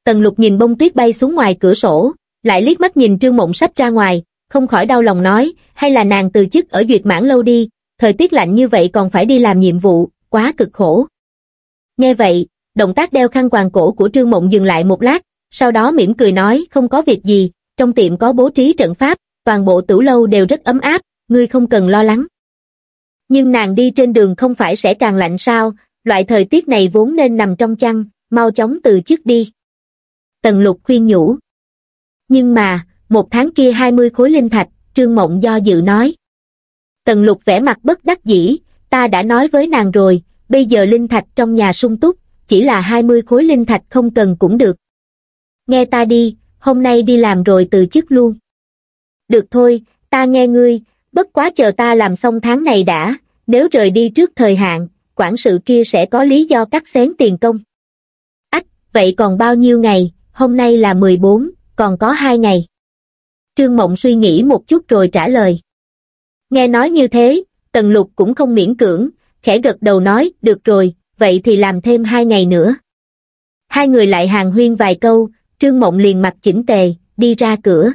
Tần lục nhìn bông tuyết bay xuống ngoài cửa sổ, lại liếc mắt nhìn trương mộng sắp ra ngoài, không khỏi đau lòng nói, hay là nàng từ chức ở duyệt mãn lâu đi, thời tiết lạnh như vậy còn phải đi làm nhiệm vụ, quá cực khổ. Nghe vậy, động tác đeo khăn quàng cổ của trương mộng dừng lại một lát, sau đó mỉm cười nói không có việc gì, trong tiệm có bố trí trận pháp, toàn bộ tửu lâu đều rất ấm áp, ngươi không cần lo lắng. Nhưng nàng đi trên đường không phải sẽ càng lạnh sao, loại thời tiết này vốn nên nằm trong chăn, mau chóng từ chức đi. Tần lục khuyên nhủ. Nhưng mà, một tháng kia 20 khối linh thạch, Trương Mộng do dự nói. Tần lục vẻ mặt bất đắc dĩ, ta đã nói với nàng rồi, bây giờ linh thạch trong nhà sung túc, chỉ là 20 khối linh thạch không cần cũng được. Nghe ta đi, hôm nay đi làm rồi từ chức luôn. Được thôi, ta nghe ngươi, bất quá chờ ta làm xong tháng này đã, nếu rời đi trước thời hạn, quản sự kia sẽ có lý do cắt xén tiền công. Ách, vậy còn bao nhiêu ngày, hôm nay là 14, còn có 2 ngày. Trương Mộng suy nghĩ một chút rồi trả lời. Nghe nói như thế, Tần Lục cũng không miễn cưỡng, khẽ gật đầu nói, được rồi, vậy thì làm thêm hai ngày nữa. Hai người lại hàng huyên vài câu, Trương Mộng liền mặc chỉnh tề, đi ra cửa.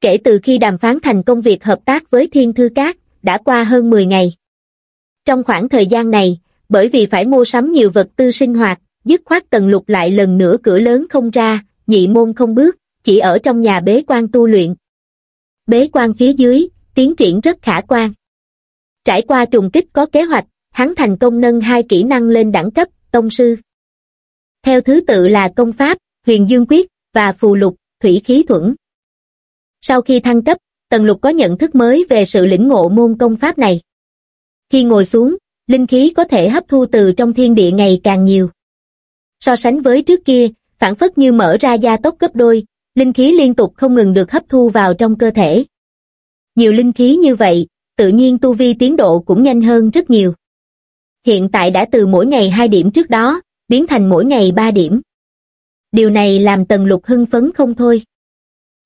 Kể từ khi đàm phán thành công việc hợp tác với Thiên Thư Cát, đã qua hơn 10 ngày. Trong khoảng thời gian này, bởi vì phải mua sắm nhiều vật tư sinh hoạt, dứt khoát tần lục lại lần nữa cửa lớn không ra, nhị môn không bước, chỉ ở trong nhà bế quan tu luyện. Bế quan phía dưới, tiến triển rất khả quan. Trải qua trùng kích có kế hoạch, hắn thành công nâng hai kỹ năng lên đẳng cấp, tông sư. Theo thứ tự là công pháp, huyền dương quyết, và phù lục, thủy khí thuẫn. Sau khi thăng cấp, Tần Lục có nhận thức mới về sự lĩnh ngộ môn công pháp này. Khi ngồi xuống, linh khí có thể hấp thu từ trong thiên địa ngày càng nhiều. So sánh với trước kia, phản phất như mở ra gia tốc gấp đôi, linh khí liên tục không ngừng được hấp thu vào trong cơ thể. Nhiều linh khí như vậy, tự nhiên tu vi tiến độ cũng nhanh hơn rất nhiều. Hiện tại đã từ mỗi ngày 2 điểm trước đó, biến thành mỗi ngày 3 điểm. Điều này làm Tần Lục hưng phấn không thôi.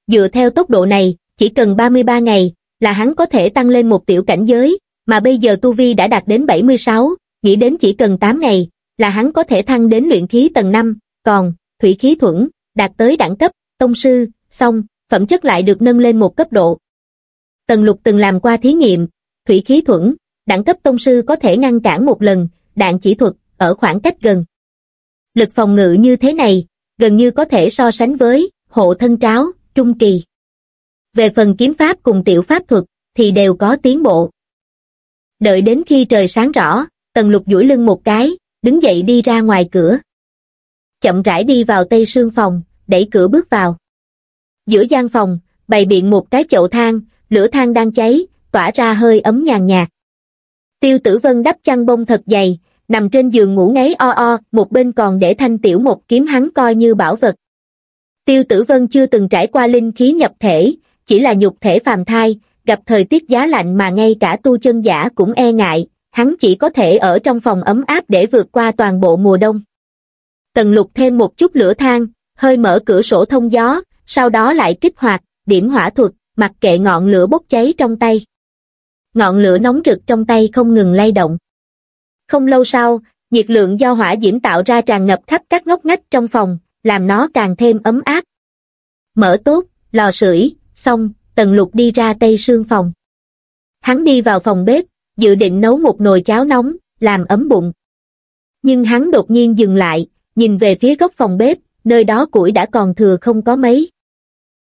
Dựa theo tốc độ này, chỉ cần 33 ngày, là hắn có thể tăng lên một tiểu cảnh giới, mà bây giờ Tu Vi đã đạt đến 76, nghĩ đến chỉ cần 8 ngày, là hắn có thể thăng đến luyện khí tầng 5, còn, thủy khí thuẫn, đạt tới đẳng cấp, tông sư, xong, phẩm chất lại được nâng lên một cấp độ. Tần lục từng làm qua thí nghiệm, thủy khí thuẫn, đẳng cấp tông sư có thể ngăn cản một lần, đạn chỉ thuật, ở khoảng cách gần. Lực phòng ngự như thế này, gần như có thể so sánh với hộ thân tráo, trung kỳ. Về phần kiếm pháp cùng tiểu pháp thuật, thì đều có tiến bộ. Đợi đến khi trời sáng rõ, tần lục duỗi lưng một cái, đứng dậy đi ra ngoài cửa. Chậm rãi đi vào tây sương phòng, đẩy cửa bước vào. Giữa gian phòng, bày biện một cái chậu than, lửa than đang cháy, tỏa ra hơi ấm nhàn nhạt. Tiêu tử vân đắp chăn bông thật dày, nằm trên giường ngủ ngáy o o, một bên còn để thanh tiểu một kiếm hắn coi như bảo vật. Tiêu tử vân chưa từng trải qua linh khí nhập thể, chỉ là nhục thể phàm thai, gặp thời tiết giá lạnh mà ngay cả tu chân giả cũng e ngại, hắn chỉ có thể ở trong phòng ấm áp để vượt qua toàn bộ mùa đông. Tần lục thêm một chút lửa than, hơi mở cửa sổ thông gió, sau đó lại kích hoạt, điểm hỏa thuật, mặc kệ ngọn lửa bốc cháy trong tay. Ngọn lửa nóng rực trong tay không ngừng lay động. Không lâu sau, nhiệt lượng do hỏa diễm tạo ra tràn ngập khắp các ngóc ngách trong phòng, làm nó càng thêm ấm áp. Mở tốt, lò sưởi, xong, tần lục đi ra tây sương phòng. Hắn đi vào phòng bếp, dự định nấu một nồi cháo nóng, làm ấm bụng. Nhưng hắn đột nhiên dừng lại, nhìn về phía góc phòng bếp, nơi đó củi đã còn thừa không có mấy.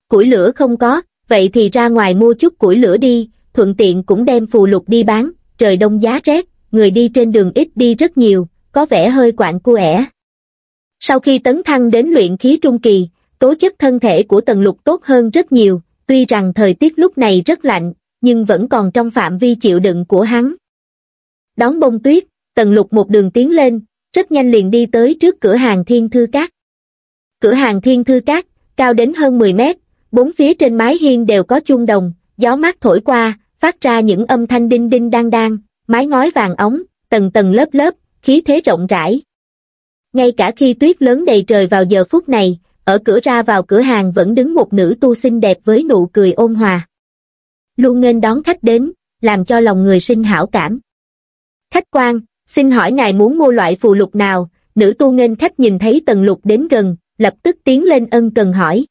Củi lửa không có, vậy thì ra ngoài mua chút củi lửa đi, thuận tiện cũng đem phù lục đi bán, trời đông giá rét, người đi trên đường ít đi rất nhiều, có vẻ hơi quạng cu ẻ. Sau khi tấn thăng đến luyện khí trung kỳ, tố chất thân thể của tần lục tốt hơn rất nhiều, tuy rằng thời tiết lúc này rất lạnh, nhưng vẫn còn trong phạm vi chịu đựng của hắn. Đón bông tuyết, tần lục một đường tiến lên, rất nhanh liền đi tới trước cửa hàng thiên thư cát. Cửa hàng thiên thư cát, cao đến hơn 10 mét, bốn phía trên mái hiên đều có chuông đồng, gió mát thổi qua, phát ra những âm thanh đinh đinh đang đang, mái ngói vàng ống, tầng tầng lớp lớp, khí thế rộng rãi. Ngay cả khi tuyết lớn đầy trời vào giờ phút này, ở cửa ra vào cửa hàng vẫn đứng một nữ tu xinh đẹp với nụ cười ôn hòa. Luôn nghênh đón khách đến, làm cho lòng người sinh hảo cảm. Khách quan, xin hỏi ngài muốn mua loại phù lục nào, nữ tu nghênh khách nhìn thấy tần lục đến gần, lập tức tiến lên ân cần hỏi.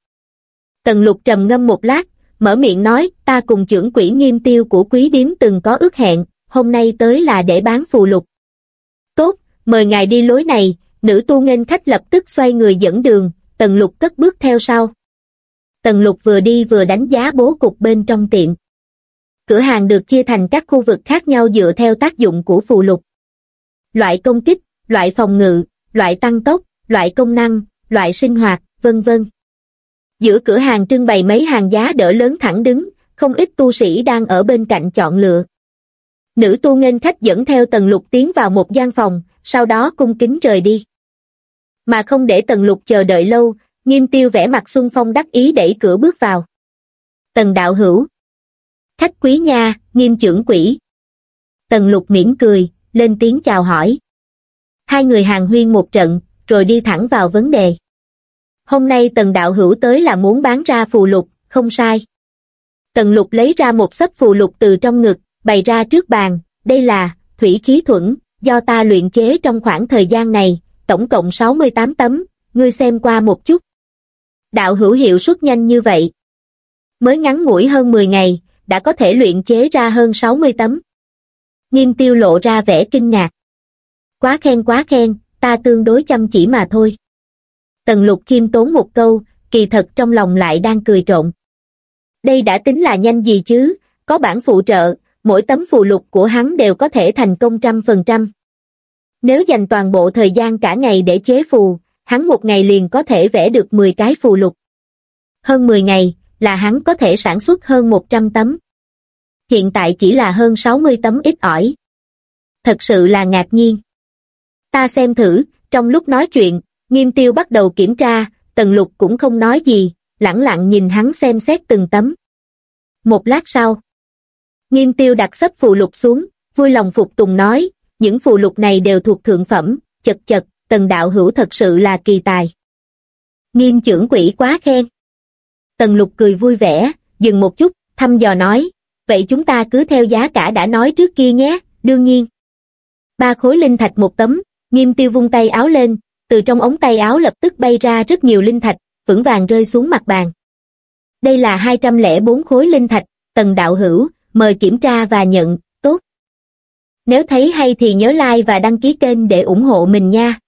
Tần lục trầm ngâm một lát, mở miệng nói, ta cùng trưởng quỹ nghiêm tiêu của quý điếm từng có ước hẹn, hôm nay tới là để bán phù lục. Tốt, mời ngài đi lối này, nữ tu nghênh khách lập tức xoay người dẫn đường, tần lục cất bước theo sau. Tần lục vừa đi vừa đánh giá bố cục bên trong tiệm. Cửa hàng được chia thành các khu vực khác nhau dựa theo tác dụng của phù lục. Loại công kích, loại phòng ngự, loại tăng tốc, loại công năng, loại sinh hoạt, vân vân. Giữa cửa hàng trưng bày mấy hàng giá đỡ lớn thẳng đứng, không ít tu sĩ đang ở bên cạnh chọn lựa. Nữ tu nghênh khách dẫn theo tần lục tiến vào một gian phòng, sau đó cung kính rời đi. Mà không để tần lục chờ đợi lâu, nghiêm tiêu vẽ mặt xuân phong đắc ý đẩy cửa bước vào. Tần đạo hữu. Khách quý nha, nghiêm trưởng quỷ. Tần lục mỉm cười, lên tiếng chào hỏi. Hai người hàng huyên một trận, rồi đi thẳng vào vấn đề. Hôm nay tần đạo hữu tới là muốn bán ra phù lục, không sai. Tần lục lấy ra một sấp phù lục từ trong ngực, bày ra trước bàn, đây là thủy khí thuẫn, do ta luyện chế trong khoảng thời gian này, tổng cộng 68 tấm, ngươi xem qua một chút. Đạo hữu hiệu suất nhanh như vậy. Mới ngắn ngủi hơn 10 ngày, đã có thể luyện chế ra hơn 60 tấm. Nghiêm tiêu lộ ra vẻ kinh ngạc. Quá khen quá khen, ta tương đối chăm chỉ mà thôi. Tần lục khiêm tốn một câu, kỳ thật trong lòng lại đang cười trộn. Đây đã tính là nhanh gì chứ, có bản phụ trợ, mỗi tấm phù lục của hắn đều có thể thành công trăm phần trăm. Nếu dành toàn bộ thời gian cả ngày để chế phù, hắn một ngày liền có thể vẽ được 10 cái phù lục. Hơn 10 ngày, là hắn có thể sản xuất hơn 100 tấm. Hiện tại chỉ là hơn 60 tấm ít ỏi. Thật sự là ngạc nhiên. Ta xem thử, trong lúc nói chuyện, nghiêm tiêu bắt đầu kiểm tra, tần lục cũng không nói gì, lẳng lặng nhìn hắn xem xét từng tấm. Một lát sau, nghiêm tiêu đặt sấp phù lục xuống, vui lòng phục tùng nói, những phù lục này đều thuộc thượng phẩm, chật chật, tần đạo hữu thật sự là kỳ tài. Nghiêm trưởng quỷ quá khen. Tần lục cười vui vẻ, dừng một chút, thăm dò nói, vậy chúng ta cứ theo giá cả đã nói trước kia nhé, đương nhiên. Ba khối linh thạch một tấm, nghiêm tiêu vung tay áo lên, từ trong ống tay áo lập tức bay ra rất nhiều linh thạch, vững vàng rơi xuống mặt bàn. Đây là 204 khối linh thạch, tần đạo hữu, mời kiểm tra và nhận, tốt. Nếu thấy hay thì nhớ like và đăng ký kênh để ủng hộ mình nha.